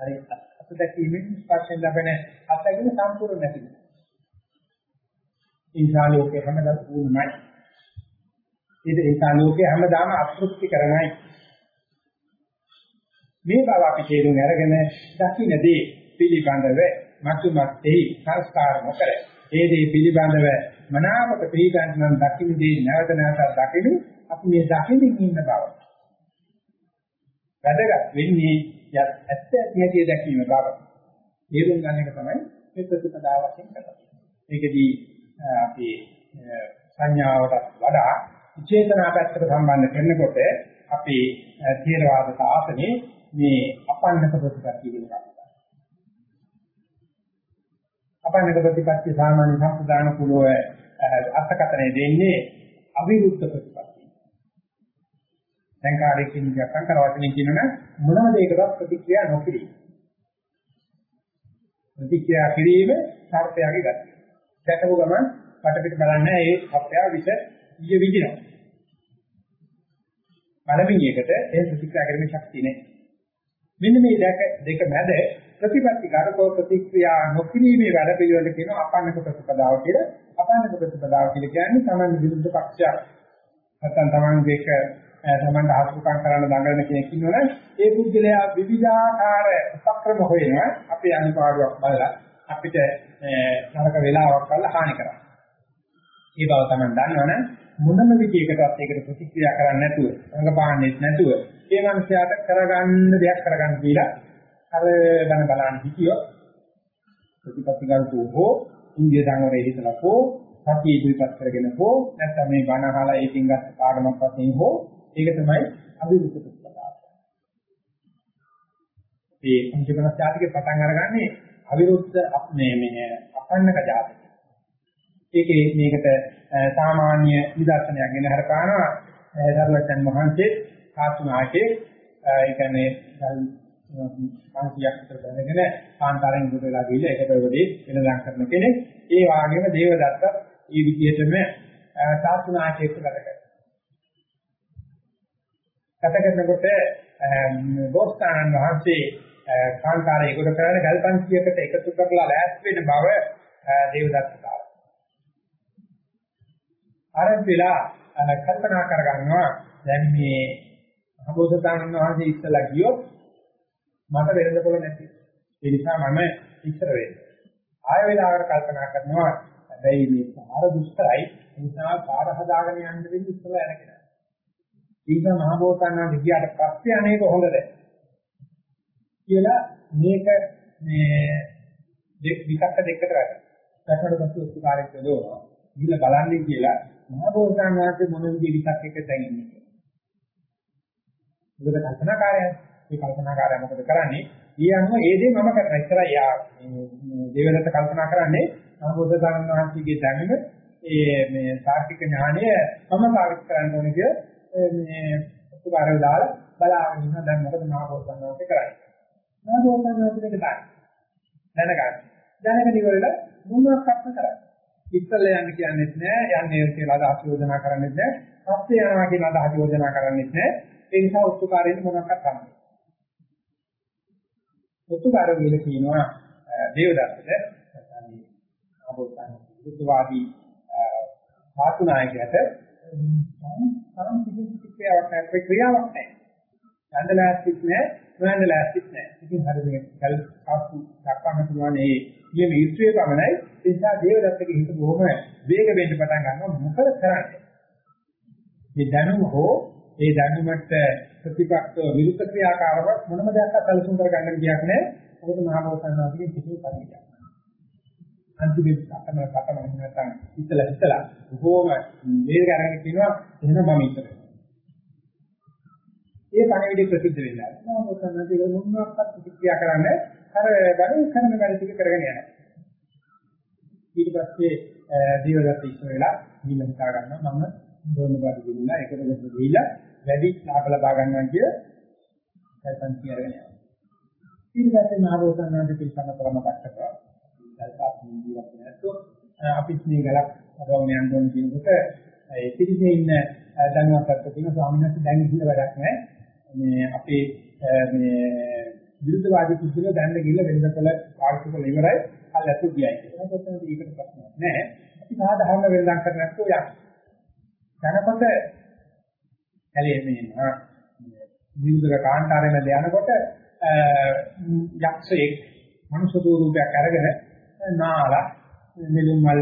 හරි අත්දැකීමෙන් ස්පර්ශයෙන් ලැබෙන අත්දැකීම සම්පූර්ණ නැති වෙනවා. ඒ ආලෝකය හැමදාම පූර්ණයි. ඒ ආලෝකය හැමදාම අතෘප්ති කරනයි. මේ බව අපි තේරුම් අරගෙන දකින්නේ පිළිබඳව මතුමත්ෙහි සංස්කාර නොකර ඒ දේ පිළිබඳව මනාවක පිළිගන්න නම් දකින්නේ නැවත නැවත දකිනු අපි මේ දකින්න ඉන්න බව. වැදගත් වෙන්නේ යත් ඇත්ත ඇති දැකීම බව. තේරුම් ගන්න එක තමයි මේ ප්‍රතිපදාව වශයෙන් කරන්නේ. මේකදී අපි සංඥාවට වඩා චේතනා පැත්තට සම්බන්ධ කරනකොට අපි තේරවාද සාසනේ මේ අපන්නක ප්‍රතිපත්තිය කියන එක. අපන්නක ප්‍රතිපත්තිය සාමාන්‍ය සම්ප්‍රදාන කුලව අර්ථකථනය දෙන්නේ අවිරුද්ධ ප්‍රතිපත්තිය. සංකාරයෙන් කියන සංකාර වචනේ කියනවනේ මොනම දෙයකටවත් ප්‍රතික්‍රියා නොකිරීම. ප්‍රතික්‍රියා කිරීම සර්පයාගේ ගැටය. දැකපු ගමන් පිටපිට බලන්නේ ඒ සර්පයා විස ඊය විදිනවා. බලමිනියකට ඒ ප්‍රතික්‍රියා කිරීමේ ශක්තිය නැහැ. මෙන්න මේ දෙක දෙක මැද ප්‍රතිපත්ති කාරකෝ ප්‍රතික්‍රියා නොකිරීමේ වැඩ පිළිවෙල කියන අපන්නක ප්‍රතිපදාව කියලා. අපන්නක ප්‍රතිපදාව කියලා කියන්නේ තමන් විරුද්ධ පක්ෂයක්. නැත්නම් තමන් දෙක තමන් ආසුකම් කරන්න දඟලන කෙනෙක් ඉන්නවනේ ඒ පුද්ගලයා විවිධාකාර උපක්‍රම හොයනවා අපේ අනිපාඩුවක් බලලා අපිට නරක වෙලාවක් බලලා හානි කරා. ඒ බව තමන් දන්නවනේ මොනම විදියකටවත් ඒකට ප්‍රතික්‍රියා කරන්නේ නැතුව, රඟපාන්නේ නැතුව, ඒ මනුස්සයාට කරගන්න දෙයක් කරගන්න කියලා අර බන බලන්න හිතියොත් ප්‍රතිපත්තිගරුකෝ හෝ ඉන්දිය සංවරයේ හිතලා හෝ සතිය ඉදිරිපත් කරගෙන හෝ නැත්නම් මේ බණ අහලා ඒකින් ගත්ත පාඩමක් වශයෙන් හෝ ඒක තමයි අභිරුද්ධ ප්‍රතිපදාව. මේ පංචකන ජාතිකේ පටන් අරගන්නේ අවිරුද්ධ මේ මේ අපන්නක ජාතික. ඒකේ මේකට සාමාන්‍ය නිදර්ශනයක් ගෙන හරපානවා දරුවචන් වහන්සේ සාතුනාගේ ඒ කියන්නේ 500ක් විතර දැනගෙන කාන්තාරෙන් දුර වෙලා ගිහිල්ලා ඒක ප්‍රවදී වෙනදම් කරන කෙනෙක් ඒ වාගේම දේවදත්ත මේ විදිහටම සාතුනාගේ එක්ක ගත කරනවා ගත කරනකොට බෝසතාණන් වහන්සේ කාන්තාරයේ කොට කරන ගල්පන්තියකට එකතු කරලා ලෑස්ති වෙන බව දේවදත්ත කාලා ආරම්භ වෙලා කල්පනා කරගන්නවා දැන් මේ මහබෝසතාණන් වහන්සේ ඉස්සලා ගියොත් මට වෙරඳ පොළ නැති. ඒ නිසා මම ඉස්සර වෙන්නේ. ආය වෙලාවකට කල්පනා කරනවා හැබැයි මේ පාර දුෂ්කරයි ඒ නිසා පාර හදාගෙන යන්න වෙන්නේ ඉස්සලා යනකෙන. ඒ නිසා මහබෝසතාණන් වහන්සේ ගියාට පස්සේ අනේක හොඳද කියලා මේක මේ දෙක විකක්ක දෙකට වැඩ. දැක්කට පස්සේ උත්කාරයක් දෙනවා. ගිහලා බලන්නේ කියලා මහා බෝසතාණන් වහන්සේ මොන විදිහේ විකක් එක දැන් ඉන්නේ කියලා. මොකද කල්පනාකාරයයි. මේ කල්පනාකාරය මොකද කරන්නේ? ඊ අනුව ඒ දේ මම කරලා ඉතරයි යා දේවදත්ත කල්පනා කරන්නේ මහා බෝසතාණන් වහන්සේගේ දැනුම ඒ මේ සාර්ථක ඥානය මම පාවිච්චි කරන්න ඕනේ කිය මේ උපකාරය දාලා බලාගෙන ඉන්න දැන් මොකද මහා බෝසතාණන් වහන්සේ කරන්නේ. මහා බෝසතාණන් වහන්සේ දෙක දැනගන්න. දැනගෙන ඉවරලා මොනවාක්වත් කරන්නේ. ඉස්සල්ල යන්න කියන්නේත් නෑ යන්නේ කියලා අදහස් යෝජනා කරන්නේත් නෑ පස්සේ යනවා කියලා අදහස් යෝජනා කරන්නේත් නෑ ඒ නිසා උත්තුකාරයෙන් මොනවක්වත් කරන්නේ උත්තුකාර වල කියනවා දේවදත්තට නැත්නම් අබෝසන් බුද්ධවාදී සාතුනායකයට සම් කිසි ක්‍රියාවක් නැහැ ක්‍රියාවක් නැහැ යන්නලාස්තිත් නැහැ නොයන්නලාස්තිත් නැහැ ඉතින් හරි මේ කල් කාපු දක්වන්න පුළුවන් ඒ කියන යුක්තිය පමණයි ඒ නිසා දේවදත්තගේ හිත බොහොම වේග වෙන්න පටන් ගන්නවා මොකද කරන්නේ මේ දැනුම හෝ ඒ දැනුමට ප්‍රතිපක්ෂ විරුද්ධ ක්‍රියාකාරව මොනම දෙයක් අසලසුන් කර ගන්න විදියක් නැහැ මොකද මහා බෝසත්ණන්ගේ කිසිම පරිණියක් අන්තිමේ කතම කතම නැත්නම් ඉතලා ඉතලා බොහොම වේග අරගෙන කියනවා එහෙනම් මම ඉතල ඒ පණිවිඩ ප්‍රසිද්ධ වෙලා මහා බෝසත්ණන්ගේ මොනවාක්වත් ප්‍රතික්‍රියා කරන්නේ අර බණ කරන වැඩ ටික කරගෙන යනවා. ඊට පස්සේ දීවදත්ත ඉස්සර වෙලා ගිහින් හිතා ගන්නවා මම දෝන බඩ ගිහිල්ලා එකට ගෙදර ගිහිල්ලා වැඩි ලාභ ලබා ගන්නවා කිය කල්පන් කියගෙන යනවා. ඊට පස්සේ මහබෝසත්ණන්ට පිළිසම කරම කට්ටක දැල්පාත් ජීවත් වෙනකොට අපිත් මේ ගලක් හදවන්න යන්න ඕන කියනකොට ඒ පිළිසේ ඉන්න දැනුවත් අත්දැකීම ස්වාමීන් වහන්සේ දැන් ඉන්න වැඩක් නැහැ. මේ අපේ මේ විරුද්ධවාදී කුසල දැන්න ගිහිල්ලා වෙනදකල පාවිච්චි කරලා ඉවරයි කල් ඇතු ගියයි කියලා. ඒකට ඒකට ප්‍රශ්නයක් නෑ. අපි සාධාරණ වෙලඳන් කරන්නේ නැත්නම් යක්. දැනකොට ඇලේ මේ විරුද්ධ කාන්තාරේ මැද යනකොට යක්ෂයෙක් මනුෂ්‍ය රූපයක් අරගෙන නාලා මෙලුම් මල්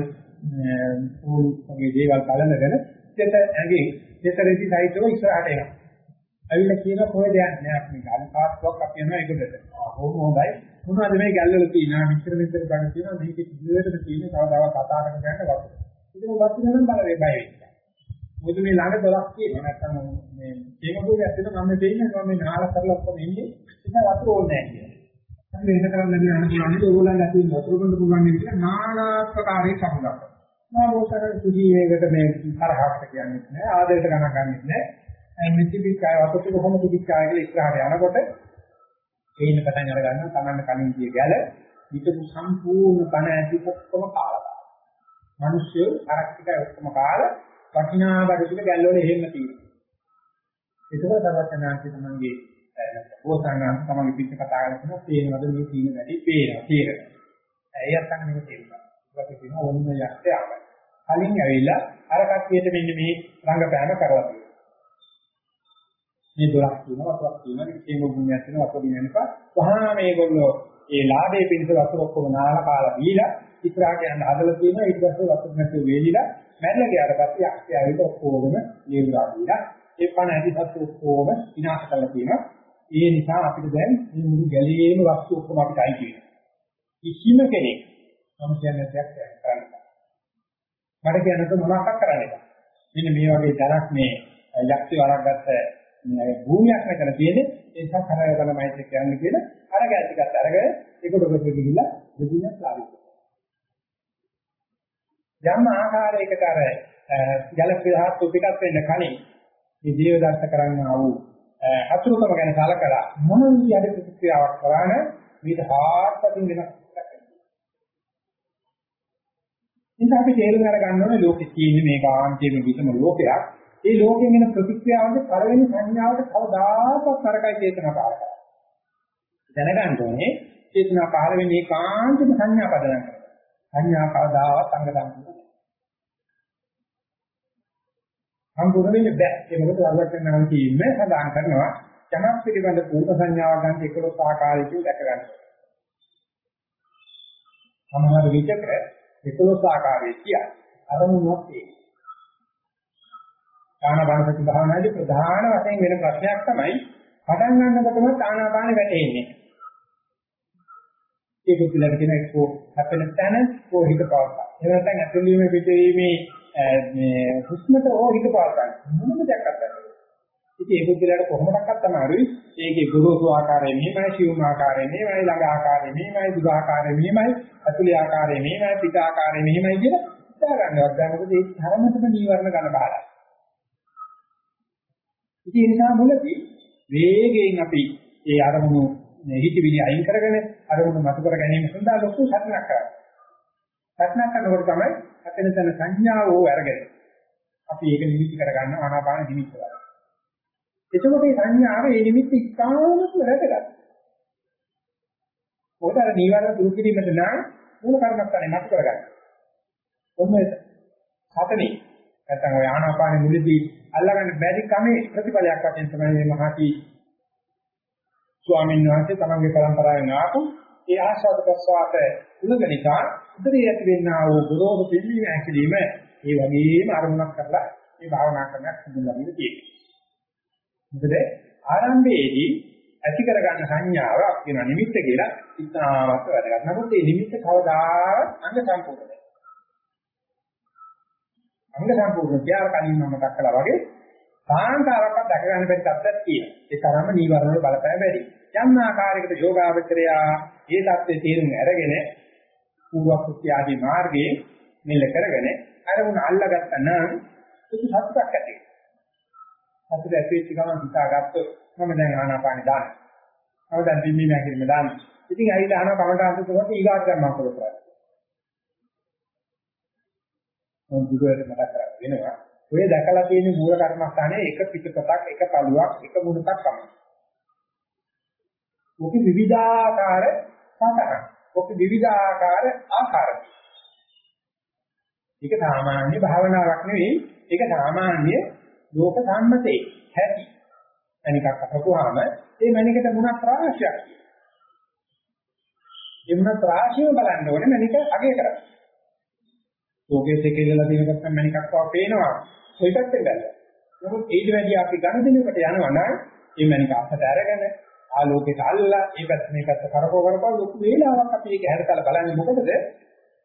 පොල් වගේ දේවල් කලනගෙන දෙත ඇඟේ දෙතරේදී සයිතෝ ඉස්සරහට එනවා. ඇවිල්ලා කියන කොහෙද යන්නේ අපි ගල් පාස්වක් අපි යනවා ඒකකට. කොහොම හොඳයි. මොනවද මේ ගැල්වල තියෙනවා මිත්‍ර මිත්‍ර ගන්න තියෙනවා මේක ඉදිරියටම තියෙන කවදාවත් කතා කරන්න යන්න වගේ. ඉතින් වස්තු නම් බලවේ බය වෙන්නේ. මොකද මේ ළඟ දොරක් තියෙනවා නැත්නම් මේ හේමපුරේ ඇත්තට මම දෙන්නේ මම මේ නාල කරලා ඔක්කොම ඉන්නේ ඒක වතුර ඕනේ නැහැ කියලා. අපි වෙන කරන්නේ නැති අනුකූලන්නේ ඕගොල්ලන් ඇති වතුර බඳ පුළුවන් විදිහට නානාත්මකාරී සමුදක්. නාමෝතර සුදී වේගකට මේ තරහකට කියන්නේ නැහැ ආදරයට ගණන් ගන්නෙත් නැහැ. මිත්‍තිකාය වතුර කොහොමද තිබිච්චාය කියලා ඉස්සරහට යනකොට හේන පටන් අර ගන්නවා Tamanne කලින් කිය ගැල හිතපු සම්පූර්ණ කණ ඇති ඔක්කොම කාලා. මිනිස්සු ආරක්ෂිතයි ඔක්කොම කාලා වටිනා බඩ ටික ගැල්වල එහෙම තියෙනවා. ඒකවල සර්වඥාන්ති තමන්ගේ පොසංගම් තමන්ගේ පිට කතා කරන තේනවද මේ තීන වැඩි පේනවා තේරෙනවා. ඇයිත් අන්න මේක තේරුණා. ඒකට කියනවා ඔන්න යක්ෂය ආවයි. කලින් ඇවිල්ලා අර කට්ටියට මෙන්න මේ රංගපෑම කරලා තියෙනවා. මේ දොරක් තියෙනවා වතුරක් තියෙනවා ඉතින් ගුණයක් තියෙනවා වතුර දිනනපා වහා මේගොල්ලෝ ඒ ලාභයේ පිණිස වතුර ඔක්කොම නාලා කාලා දීලා ඉස්සරහට යන හදලා තියෙනවා ඊට පස්සේ වතුර නැතුව වේලිලා මැරලා ගියාට පස්සේ අක්ෂය ඇවිත් ඔක්කොම නිරුලා දීලා ඒ පණ ඇති සත්තු ඔක්කොම විනාශ කරලා තියෙනවා. ඒ නිසා අපිට දැන් මේ මුළු ගැලේම වස්තු ඔක්කොම අපිට අයිති වෙනවා. කිසිම කෙනෙක් මම කියන්නේ දෙයක් කරන්න මට කියන්නත් මොනවක් කරන්නේ නැහැ. මෙන්න මේ වගේ තරක් මේ යක්ෂය වරක්ගත්ත භූමියක් මෙතන තියෙන්නේ ඒ නිසා කරගෙන මයිත් කියන්නේ කියලා අර ගැටිගත් අරගෙන ඒක ඩොකට ගිහිල්ලා දෙදිනක් ආවිත්. යම් ආකාරයකට අර ජල ප්‍රහාත් උපිටත් වෙන්න කලින් මේ දේව දර්ශ කරන්නා වූ අතුරුකම ගැන කලකලා මොන විදිහට ප්‍රතික්‍රියාවක් කරාන මේක හාත්පසින් වෙනස් නිසා අපි තේරුම් අරගන්න ඕනේ ලෝකෙ තියෙන මේ කාන්තියම විසම ලෝකයක්. ඒ ලෝකයෙන් එන ප්‍රතික්‍රියාවන්ට පළවෙනි සංඥාවට කවදාකවත් කරකයි චේතනාකාරකයි. දැනගන්න ඕනේ චේතනා පහළ වෙන්නේ කාන්තික සංඥා පදනම් කරලා. සංඥා කවදාවත් අංගදම් සම්පූර්ණ වෙන්න බෑ. ඒක මොකද අරලක්ෂණ කියන්නේ සඳහන් කරනවා යමක් පිළිබඳ පූර්ණ සංඥාවක් ගන්න 11 ආකාරයකින් දැක ගන්න. සමහර විචක 11 ආකාරයේ කිය අරමුණක් තියෙනවා. ආනාපානසති භාවනාවේ ප්‍රධාන වශයෙන් වෙන ප්‍රශ්නයක් තමයි පටන් ගන්නකොටම ආනාපාන වැටෙන්නේ. ඒක පිළිබඳ කෙනෙක් කෝ හැපෙන තැන කෝ හිත පවත්තා. එහෙම නැත්නම් ඇතුළීමේ පිටවීමේ මේ හුස්මට ඕ හිත පවත්තා. මොනම දෙයක් අත්දැක. ඉතින් ඒක පිළිබඳ කොහොමදක්වත් තමයි ඒකේ ගුරුසු ආකාරය මෙහෙමයි, සිවුම් ආකාරය මෙහෙමයි, ළඟ ආකාරය මෙහෙමයි, දුර ආකාරය මෙහෙමයි, ඇතුළේ ආකාරය මෙහෙමයි, පිට ආකාරය මෙහෙමයි කියලා හිතා ගන්නවත් දැන් මොකද ඒ තරමටම නීවරණ ගන්න බහලා. ඉතින් ඒ නිසා මුලදී වේගයෙන් අපි ඒ අරමුණු හිතවිලි අයින් කරගෙන අරමුණු මතු කර ගැනීම සඳහා ලොකු සත්‍යයක් කරා. සත්‍යයක් කරනකොට තමයි අතන තන සංඥාව ඕ අරගෙන අපි ඒක නිමිති කරගන්න ආනාපාන නිමිති කරගන්න. එතකොට මේ සංඥාව ඒ නිමිති ඉස්හාමත් වැදගත්. පොතර නීවරණ දුරු කිරීමට නම් මූල කර්මස්ථානේ මතු කරගන්න. ඔන්න හතනේ නැත්නම් ඔය ආනාපාන මුලදී අල්ලගන්න බැරි කමේ ප්‍රතිඵලයක් වශයෙන් තමයි මේ මහති ස්වාමීන් වහන්සේ තමන්ගේ පරම්පරාවෙන් ආපු ඒ ආස්වාද ප්‍රසවාස උලගනිකා උදේ ඇති වෙන්නා වූ ගුරුවරු පිළිවීම ඇකිලිම ඒ වගේම අරමුණක් කරලා මේ භාවනා කරනක් හඳුන්වන්න තියෙනවා. මොකද ආරම්භයේදී ඇති කරගන්න සංඥාව කියන නිමිත්ත කියලා ඉතාමත් වැදගත්. නමුත් මේ නිමිත්ත කවදාවත් අංග සම්පූර්ණ නැහැ. අංග සම්පූර්ණ කියලා කලින් මම මතක් කළා වගේ කාන්තාවක්වත් දැක ගන්න බැරි තත්ත්වයක් තියෙනවා. ඒ තරම නීවරණ වල බලපෑම වැඩි. යම් ආකාරයකට යෝගාවචරය ඒ தත්ත්වයේ තේරුම් අරගෙන පූර්වකෘත්‍ය ආදී මාර්ගයේ මෙල්ල කරගෙන අරමුණ අල්ලගත්තා නම් ඒක සතුටක් ඇති වෙනවා. සතුට ඇති වෙච්ච ගමන් හිතාගත්තොත් මම දැන් ආනාපානෙ දාන්න. මම දැන් බිම්බි නැගිරිම දාන්න. ඉතින් ඇවිල්ලා ආන කමට අන්තිමට ඊගාට දැන් මම කරලා මම දුරට මතක් කරගන්න වෙනවා. ඔය දැකලා තියෙන මූල කර්මස්ථානයේ එක පිටපතක් එක පළුවක් එක මුණක් තමයි. ඔක විවිධාකාර සතහන්. ඔක විවිධාකාර ආකාර. ඒක සාමාන්‍ය භාවනාවක් නෙවෙයි. ඒක සාමාන්‍ය ලෝක සම්මතේ හැටි. මණිකක් අහපුවාම ඒ මණිකට මුණක් රාශියක්. ඒ මුණක් රාශියම බලන්න ඕනේ මණික අගය කරන්නේ. ලෝකයේ තෙකෙල්ලලා තියෙනකොට මණිකක් වා පේනවා. ඔය පැත්තෙන් බැලුවා. නමුත් ඊට වැඩි අපි ගණදිනකට යනවා නම් මේ මණික අපට අරගෙන ආලෝකයට අල්ලලා ඒ පැත්ත මේ පැත්ත කරකව කරකව ලොකු වේලාවක් අපි ඒක හැරකලා බලන්නේ මොකද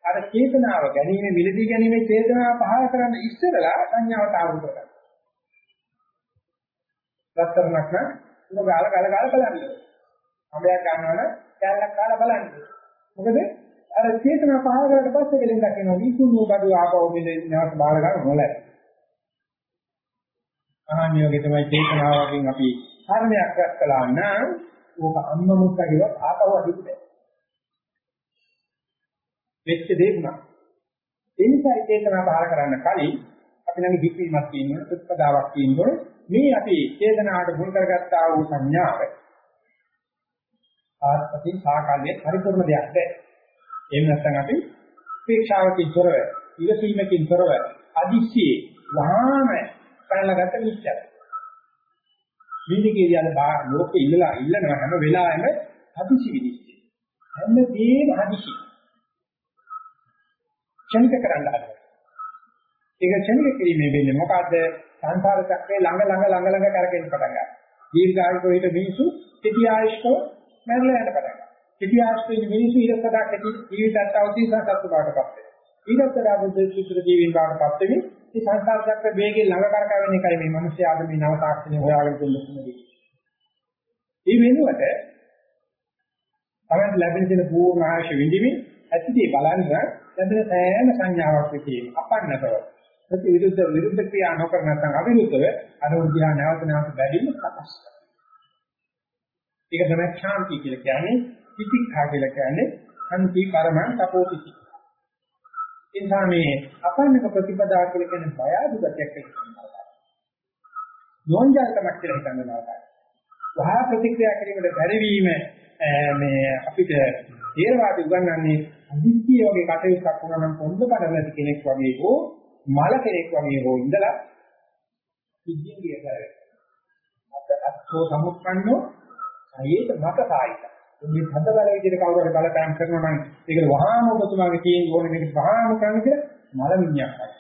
අර චේතනාව ගැනීම මිලදී ගැනීම චේතනාව පහල කරන්න ඉස්සරලා සංඥාවට ආවුරු කරගන්න. රත්තරණක් නම් උඹ ගාල ගාල ගාල බලන්න. අඹයක් ගන්නවනම් කැලලක් කාලා බලන්න. මොකද අර චේතනාව පහල කරලා පස්සේ දෙලින් දකිනවා විසුණු බඩු ආපහු මෙලේ නැවත බාල ගන්න මොලයි. ආහනිය වගේ තමයි චේතනාවකින් අපි කර්මයක් රැස් කළා නම් ඕක අම්ම මුත්තගේව ආපහු අදිට බෑ. වෙච්ච දේ වුණා. ඒ නිසා චේතනාව පහල කරන්න කලින් අපි ළඟ හික්වීමක් තියෙනවා, උත්පදාවක් තියෙනවා. මේ අපි චේතනාවට මුල් කරගත්තා වූ සංඥාව ආත්පති සාකල්යේ පරිපූර්ණ දෙයක් නෑ. එහෙම නැත්නම් අපි අපේක්ෂාවකින් තොරව, ඉවසීමකින් තොරව, අදිස්සියේ වහාම පැනලාගත්ත මිච්ඡා. විනිකේරියල බා ලෝකෙ ඉල්ලලා ඉල්ලනවා හැම වෙලාවෙම හදිසි විදිහට. හැමදේම හදිසි. ක්ෂණික කරන්න හදනවා. ඒක ක්ෂණික කිරීමේ වෙන්නේ මොකද්ද? සංසාර චක්‍රේ ළඟ ළඟ ළඟ ළඟ කරගෙන පටන් ගන්නවා. දීර්ඝායුකව හිට මිනිසු කෙටි ආයුෂ්කව මැරලා යන පටන් ගන්නවා. කෙටි ආයුෂ්කව මිනිසු ඊටසදා කෙටි ජීවිතයක් අවදි සංසත්තු බාටපත් වෙනවා. ඊටසදා බුද්ධ සුත්‍ර ජීවීන් බාටපත් වෙන්නේ මේ සංසාර චක්‍ර වේගයෙන් ළඟ කරකවෙන එකයි මේ මිනිස්යා ආද මේ නව තාක්ෂණය හොයාගෙන දෙන්නේ. මේ වෙනුවට තමයි ලැබෙන දේ පූර්ණ ආශය විඳිමින් ඇතිදී බලන්න ලැබෙන සෑම සංඥාවක් විසින් අපන්නතව ප්‍රතිවිරුද්ධ විරුද්ධ ක්‍රියා නොකර නැත්නම් අවිරුද්ධව අනුද්‍යා නැවත නැවත බැඳීම සකස් ඒක තමයි ශාන්ති කියලා කියන්නේ පිටිඛා කියලා කියන්නේ අන්ති පරමං තපෝතිති එනිසා මේ අපන්නක ප්‍රතිපදා කියලා කියන්නේ බය අදුගතයක් කියනවා. යෝන්ජල්කමක් කියලා හිතනවා. වහා ප්‍රතික්‍රියා කිරීමට බැරිවීම මේ අපිට තේරවාදී උගන්වන්නේ අදිත්‍ය වගේ කටයුත්තක් වුණා නම් පොන්ද බඩ නැති කෙනෙක් වගේ හෝ මල කෙනෙක් වගේ හෝ ඉඳලා සිද්ධිය කියනවා. අත අත්ෝ සමුත්පන්නෝ අයේත මත සායිත. මේ හද බල විදිහට කවුරු හරි බලපෑම් කරනවා නම් ඒකට වහාම ඔබතුමාගේ තියෙන ඕනේ මේක වහාම කරන්න කියලා මල මිනිහක් වගේ.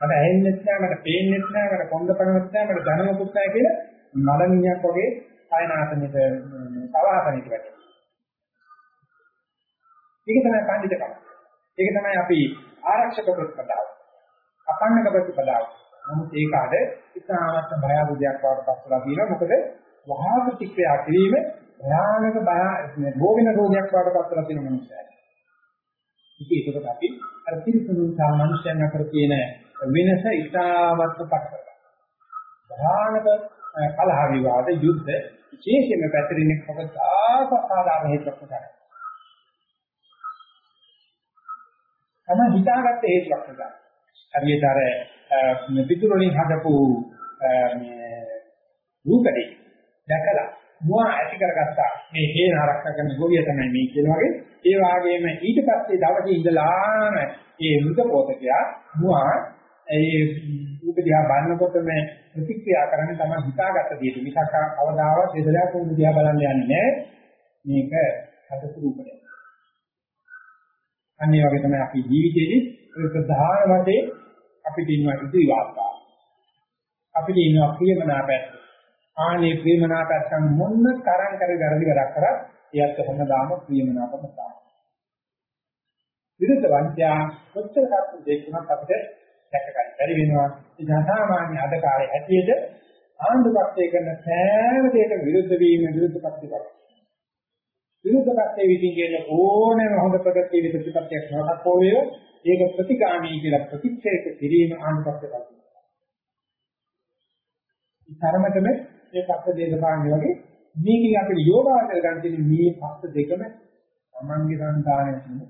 මට ඇහෙන්නෙත් නැහැ මට පේන්නෙත් නැහැ මට කොන්ද පනවත් නැහැ මට ධනමකුත් නැහැ කියලා මල මිනිහක් වගේ ආයනාසනෙට සවාසනෙට වැටෙනවා. ඒක තමයි පඬිතුකම. ඒක තමයි අපි ආරක්ෂක ප්‍රතිපදාව. අපන්නක ප්‍රතිපදාව. නමුත් ඒක අද ඉතාමත් බය බුදයක් වඩපත් වෙලා තියෙනවා. මොකද වහා ප්‍රතික්‍රියා කිරීම භයානක බය භෝගින රෝගයක් වඩපත් වෙලා තියෙන මිනිස්සයා. ඉතින් ඒකට අපි අර පිළිසුණු සා මිනිස්යන් අතර තියෙන වෙනස ඉතාමත් පටලවා. භයානක කලහ විවාද යුද්ධ විශේෂයෙන්ම පැතිරෙන්නේ කවදාක සාධාරණ හේතුවක් නිසා. තමයි හිතාගත්ත හේතුවක් නිසා. හරියට අර පිටුරලින් හදපු මේ රූපදී දැකලා මුවා ඇති කරගත්තා. මේ හේන ආරක්ෂා කරන ගොවිය තමයි මේ කියන වගේ. ඒ වගේම ඊට පස්සේ දවසේ ඉඳලාම මේ මෘත පොතකියා මුවා ඒ රූපදියා බලනකොටම ප්‍රතික්‍රියා කරන්නේ තමයි හිතාගත්ත දෙයට මිසක් අවදාවත් දෙදලා කුණු දිහා බලන්න යන්නේ නැහැ. මේක හදපු රූපයක්. අනිත් වගේ තමයි අපි ජීවිතේදී ප්‍රධාන වශයෙන් අපිට ඉන්නවා ඉදිරි වාර්තා. අපිට ඉන්නවා ප්‍රියමනාපයක්. ආනේ ප්‍රේමනාපයන් මොන්න තරම් කර වැරදි වැඩක් කරත් එයත් හැමදාම ප්‍රේමනාපම තමයි. විරුද්ධ වංචා කොච්චර කටු දෙකුණක් අපිට දැක ගන්න බැරි වෙනවා. ඒ සාමාන්‍ය අද කාලේ හැටියට ආන්දපත්ය කරන සෑම දෙයකම විරුද්ධ වීම විරුද්ධ පත්‍යයක්. විරුද්ධ පත්‍ය විදිහින් කියන ඕනෑම හොඳ ප්‍රගතිය විරුද්ධ පත්‍යක් නරක පොයේ ඒක ප්‍රතිගාමී කියලා ප්‍රතික්ෂේප කිරීම ආන්දපත්ය තමයි. තරමටම මේ පස්ස දේශපාලනේ වගේ මේකෙන් අපිට යෝගාවචර ගන්න තියෙන මේ පස්ස දෙකම තමන්ගේ සංකාණය තුන.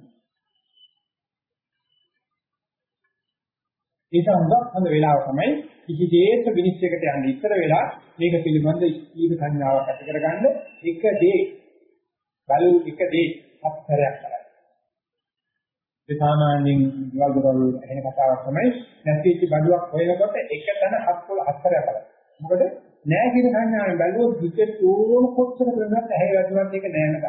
ඒක හොඳ හොඳ වෙලාව තමයි කිසිදේක විනිශ්චයකට යන්න ඉස්සර වෙලා මේක පිළිබඳ ස්ථීර සංඥාවක් ඇති කරගන්න එක දේ බල එක දේ හතරක් කරයි. ඒ සාමාන්‍යයෙන් ඊවල දරවල එහෙන කතාවක් තමයි නැතිච්ච බඩුවක් හොයනකොට එක තැන හත්කොල හතරක් කරයි. මොකද නෑ කියන සංඥාවෙන් බැලුවොත් පිටේ ඕන කොච්චර කරනවත් ඇහැ වැදුනත් ඒක නෑ නේද?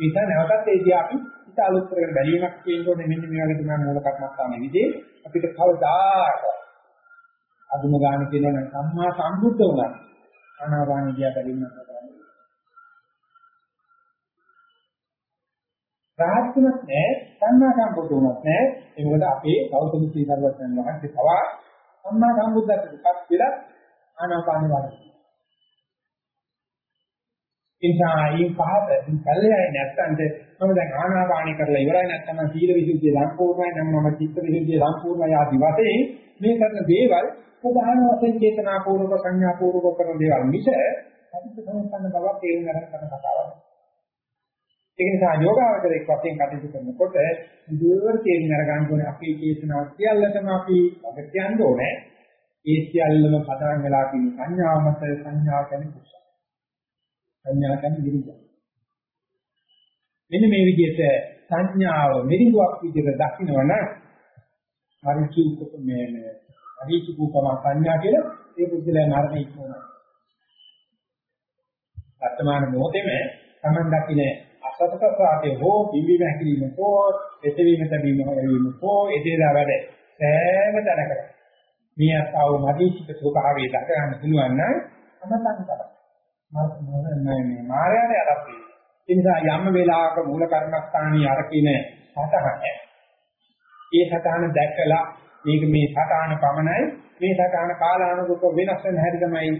ඒක නැවතත් ඒ දිහා අපි හිත අලුත් කරගෙන බැලීමක් තියෙන්න ඕනේ. මෙන්න මේ වගේ තමයි මූල කර්මස්ථානයේ විදිහේ. අපිට කවදාක අදුම ගන්න කියනවා නම් සම්මා සම්බුද්ධ වුණා අනාගාමී දිහා බැලීමක් කරන්නේ රාහත්තුනක් නෑ සම්මා සම්බුද්ධ වුණත් නෑ. ඒ මොකද අපේ ගෞතම සී සර්වඥයන් වහන්සේ පවා සම්මා සම්බුද්ධත්වයටපත් වෙලා ආනාපාන වඩනවා ඉන්සායින් පහත කල්යයි නැත්තන්ට මම දැන් ආනාපානි කරලා ඉවරයි නැත්නම් සීල විසුද්ධිය සම්පූර්ණයි නම් මම චිත්ත විසුද්ධිය සම්පූර්ණයි ආදි වශයෙන් මේ කරන දේවල් ප්‍රධාන වශයෙන් චේතනා පූර්වක සංඥා පූර්වක කරන දේවල් මිස අතිත් සම්පන්න බවක් තේරුම් ගන්න කරන කතාවක්. ඒ නිසා යෝගාවචරයක් වශයෙන් කටයුතු කරනකොට දුරවර තේරුම් අරගන්න ඕනේ අපේ චේතනාව සියල්ලටම අපි වග කියන්න ඕනේ. ඒ සියල්ලම පදනම් වෙලා තියෙන සංඥාව මත සංඥාව කියන්නේ කුසල. සංඥා කියන්නේ විරුද්ධයි. මෙන්න මේ විදිහට සංඥාව මිරිඟුවක් විදිහට දකින්නවනම් පරිචුක මේ මේ පරිචුකම සංඥා කියලා ඒ පුද්ගලයා මරණය ඉක්මනවා. වර්තමාන මොහොතේම Taman දකින්න අසතකසාතේ හෝ පිළිවි හැකිලිම හෝ එතවීම තැබීම හොයවීම හෝ එදේදා වැඩ සෑම තැනකම මේ අස්තාව මදීචික ස්වභාවය දක ගන්න පුළුවන් නම් අමතන් කරා. මේ මායාවට යටත් වෙනවා. ඒ නිසා යම් වෙලාවක මූල කර්මස්ථානීය අර කියන සතහන. ඒ සතහන දැකලා මේක මේ සතහන පමණයි මේ සතහන කාලානුරූප වෙනස් වෙන හැටි තමයි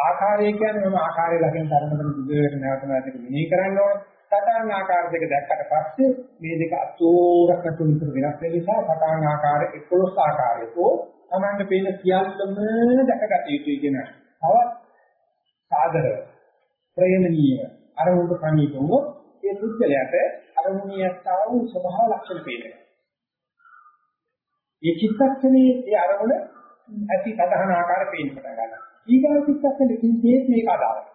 ආකාරය කියන්නේ මම ආකාරය ළඟින් තරමටම දුරට නැවත නැවත මෙනෙහි කරන්න ඕනේ. සතහන් ආකාර දෙක දැක්කට පස්සේ මේ දෙක අතෝරක් තුනතර වෙනස් වෙන නිසා සතහන් ආකාර 11 ආකාරයකෝ තමන්ට පේන සියල්ලම දැකගත යුතුයි කියන තවත් සාදර ප්‍රේමණීය අරමුණු කණීක වුණොත් ඒ පුද්ගලයාට අරමුණියට ආ වූ ස්වභාව ලක්ෂණ පේනවා. මේ චිත්තක්ෂණයේ ඒ අරමුණ ඇති සතහන ආකාර පේන්න පටන් ගන්නවා. ඊගා චිත්තක්ෂණේ කිසිසේත් මේක අදාළයි.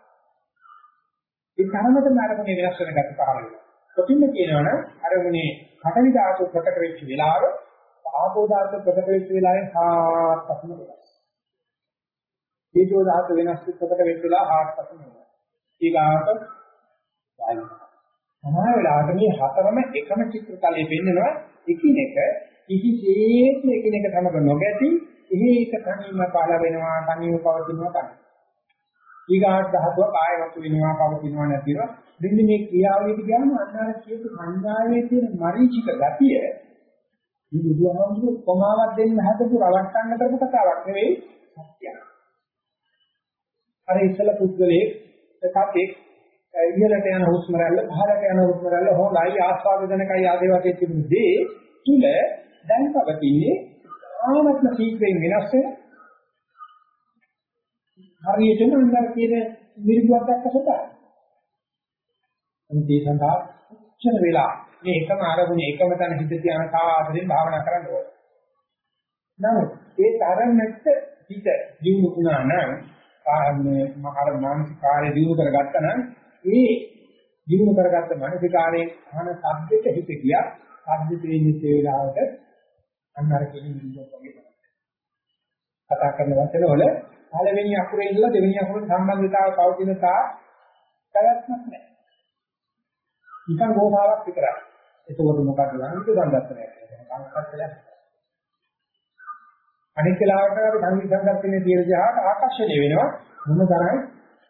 ඒ තරමටම අරමුණේ වෙනස් වෙන ගැට පහළ වෙනවා. කොටින්ම කියනවනම් අරමුණේ කටවි ධාතු ප්‍රකට වෙච්ච වෙලාව ආපෝ ධාතු ප්‍රකට වෙච්ච වෙලාවෙන් හාත්පසම වෙනස්. තේජෝ ධාතු වෙනස් කොට වෙච්චලා ආත්පස වෙනවා. ඊගාට වායු. සමහර වෙලාවට මේ හතරම එකම චිත්‍රතලයේ පෙන්නනවා එකිනෙක කිසිසේත්ම එකිනෙක සමග නොගැටි එහෙක තනියම පහළ වෙනවා තනියම පවතිනවා තමයි. ඊගාට ධාතුව කායවත් වෙනවා පවතිනවා නැතිව දෙන්නේ මේ ක්‍රියාවලියට ගියාම අන්නාර කියපු සංඥාවේ තියෙන මරීචික ගතිය මේ බුදුහාමුදුරු කොමාවක් දෙන්න හදපු රවට්ටන්න කරපු කතාවක් නෙවෙයි සත්‍යයක්. අර ඉස්සල පුද්ගලයේ සතේ ඉහළට යන හුස්ම රැල්ල පහළට යන හුස්ම රැල්ල හොඳයි ආස්වාද ජනකයි ආදී වශයෙන් තිබුණු දේ තුල දැන් පවතින්නේ ආත්ම සීක්‍රයෙන් වෙනස් වෙන හරියටම අnder කියන මිරිඟුවක් දැක්ක සතයි. අනිත් ඒ සඳහා උච්චන වෙලා මේ එකම අරමුණ එකම තැන හිත තියාන සාදරයෙන් භාවනා කරන්න ඕනේ. නමුත් ඒ තරමට හිත දියුණු වුණා නම් මේ මහර මානසික කාර්ය දිනු කරගත්තා නම් ඒ දිනු කරගත්ත මානසික කාර්යයෙන් අහන සබ්දෙට හිත ගියා සබ්ද තේන්නේ ඒ වෙලාවට අන්න අර කෙලින් විදිහට වගේ තමයි. කතා කරන වචන වල පළවෙනි අකුරේ ඉඳලා දෙවෙනි අකුරට සම්බන්ධතාවය පවතින තා පැවැත්මක් නැහැ. නිකන් ගෝසාවක් විතරයි. ඒකවල මොකක්ද ලංකික සංගතනය කියන්නේ. කාංකත්වයක්. අනිත් වෙලාවට අපි සංගීත සංගතනේ තියෙන දිහාට ආකර්ෂණය වෙනවා මොන තරම්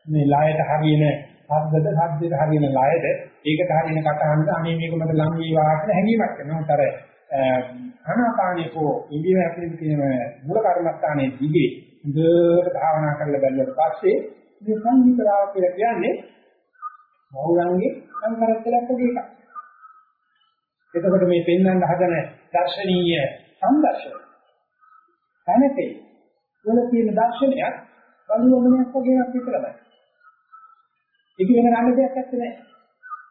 මේ ලයයට හරියන ශබ්දද ශබ්දයට හරියන ලයද ඒකට හරියන කතාවන්ට අනේ මේක මට ලං වේවා කියන හැඟීමක් එනවා. උතර අනාපානිකෝ ඉන්දියා ඇතුළේ තියෙන මූල කර්මස්ථානයේ දිගේ හොඳට භාවනා කරලා බැලුවට පස්සේ මේ සංහිතරාව කියලා කියන්නේ බෞරංගේ සංකරත්තලක් වගේ එකක්. එතකොට මේ පෙන්වන්න හදන දර්ශනීය සම්දර්ශන තැනතේ වල තියෙන දර්ශනයක් බලුවමනක් වගේ එකක් විතරයි. ඒක වෙන ගන්න දෙයක් නැත්තේ.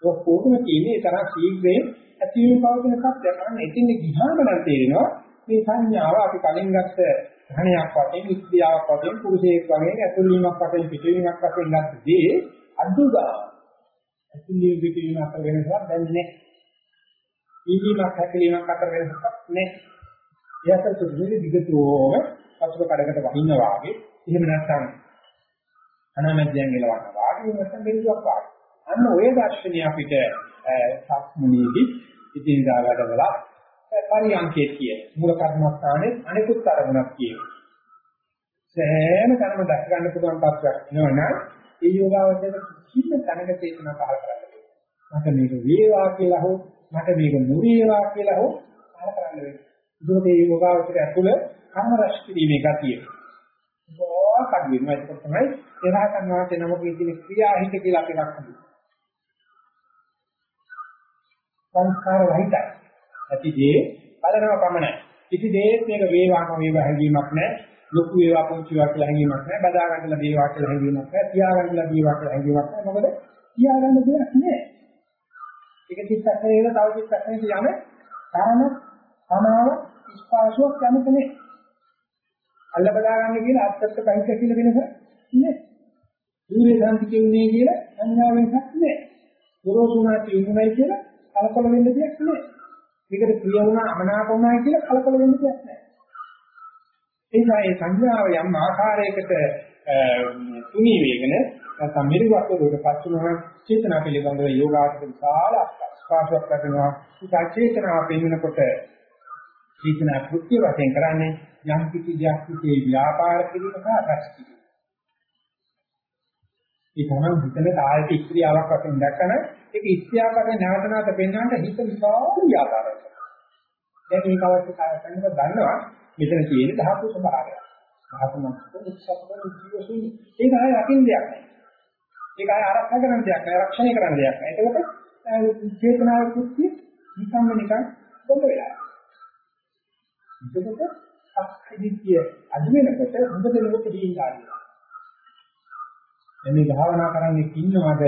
ඔක්කොම තියෙන්නේ තරම් ශීඝ්‍රයෙන් ඇතිවීම පවතින සත්‍යයක්. අන්න එතින් ගිහාම නම් තේරෙනවා මේ සංඥාව අපි කලින් ගත්ත ධනයක් වශයෙන් විද්‍යාවක් වශයෙන් පුරුෂයෙක් වගේ ඇතුළීමක් වශයෙන් පිටවීමක් වශයෙන් ගත්තදී අදුගා ඇතුළේ පිටවීම අතර වෙනසක් දැන් නැහැ. ඊදීමක් හැකලීමක් අතර වෙනසක් නැහැ. ඒ අතර තුනේ දිගටම අසුර කඩකට වහින්න වාගේ එහෙම නැත්නම් අනාමැදයන් ගලවන්න වාගේ නැත්නම් බිරුවක් වාගේ. අන්න ඔය දර්ශනය අපිට සක්මුනීදී ඉතින් දාගඩවල පරියන්කේ කියන මූල කර්මස්ථානයේ අනිකුත් අරමුණක් කියන. සෑම තැනම දැක ගන්න පුළුවන් තත්ත්වයක් වෙනවනම් ඒ යෝගාවචර කිසිම තැනක චේතනා පහල කරන්න බෑ. මට මේක වේවා කියලා හෝ මට මේක නොවේවා කියලා හෝ පහල කරන්න වෙන්නේ. ඒකෝ මේ යෝගාවචර ඇතුළ කර්ම රැස් කිරීමේ ගතිය. ඕකක් වෙනවා ඒක තමයි එරහතන් වහන්සේ නමකේ තියෙන ක්‍රියාහිත කියලා අපි ලක්වනවා. සංස්කාර රහිතයි. ඇතිදී බලනවා පමණයි. කිසි දෙයක් මේක වේවාම වේවා හැඟීමක් නැහැ. ලොකු වේවා පුංචි වේවා කියලා හැඟීමක් නැහැ. බදා ගන්න දේවා කියලා හැඟීමක් නැහැ. තියා ගන්න දේවා කියලා හැඟීමක් නැහැ. මොකද තියා ගන්න දෙයක් නැහැ. ඒක චිත්තක්ෂණයක තව චිත්තක්ෂණයක යන තරම සමාව ස්පාසුවක් යන්නේ අල්ල බදා ගන්න කියලා අත්‍යත්ත බහිත කියලා වෙනස නෑ. සූර්ය සාන්තිකේ උනේ කියලා සංඥා වෙනසක් නෑ. ගොරෝසුනාටි උනේ කියලා කලකොල වෙන්න දෙයක් නෑ. මේකට ප්‍රිය වුණා අමනාප වුණා කියලා කලකොල වෙන්න දෙයක් නෑ. ඒ නිසා මේ සංඥාව යම් ආකාරයකට තුනී වේගන නැත්නම් මිරිගත් වලට පස්සුනම චේතනා පිළිබඳව යෝගාචර විශාල ස්පාසයක් ලැබෙනවා. ඒ චේතනාව පෙන්වනකොට චේතනා කෘත්‍ය වශයෙන් කරන්නේ යම් කිසි දෙයක් විසේ ව්‍යාපාර කිරීම සහ රැස් කිරීම. ඒ තමයි හිතන කායික ක්‍රියාවක් වශයෙන් දැක්කම ඒක ඉස්ත්‍යාපක නැවත නැවත පෙන්වන්නට හිත විශාල ව්‍යාපාරයක්. දැන් මේක අවශ්‍ය කරනකොට දන්නවා මෙතන තියෙන ධාතු ස්වභාවය. ධාතු මනසට උත්සප්පන ජීවසුනි. ඒක ආය අකින් දෙයක් නෑ. ඒක ආය ආරක්ෂා කරන දෙයක් නෑ, රක්ෂණය කරන දෙයක් නෑ. ඒකකොට චේතනාව කෘත්‍ය නිකම්ම නිකන් බොඳ වෙලා. එතකොට අක්ඛිදිත්‍ය අදි වෙනකොට හොඳ දෙනකොට දීන් ගන්නවා. එමේ භාවනා කරන්නේ ඉන්නවද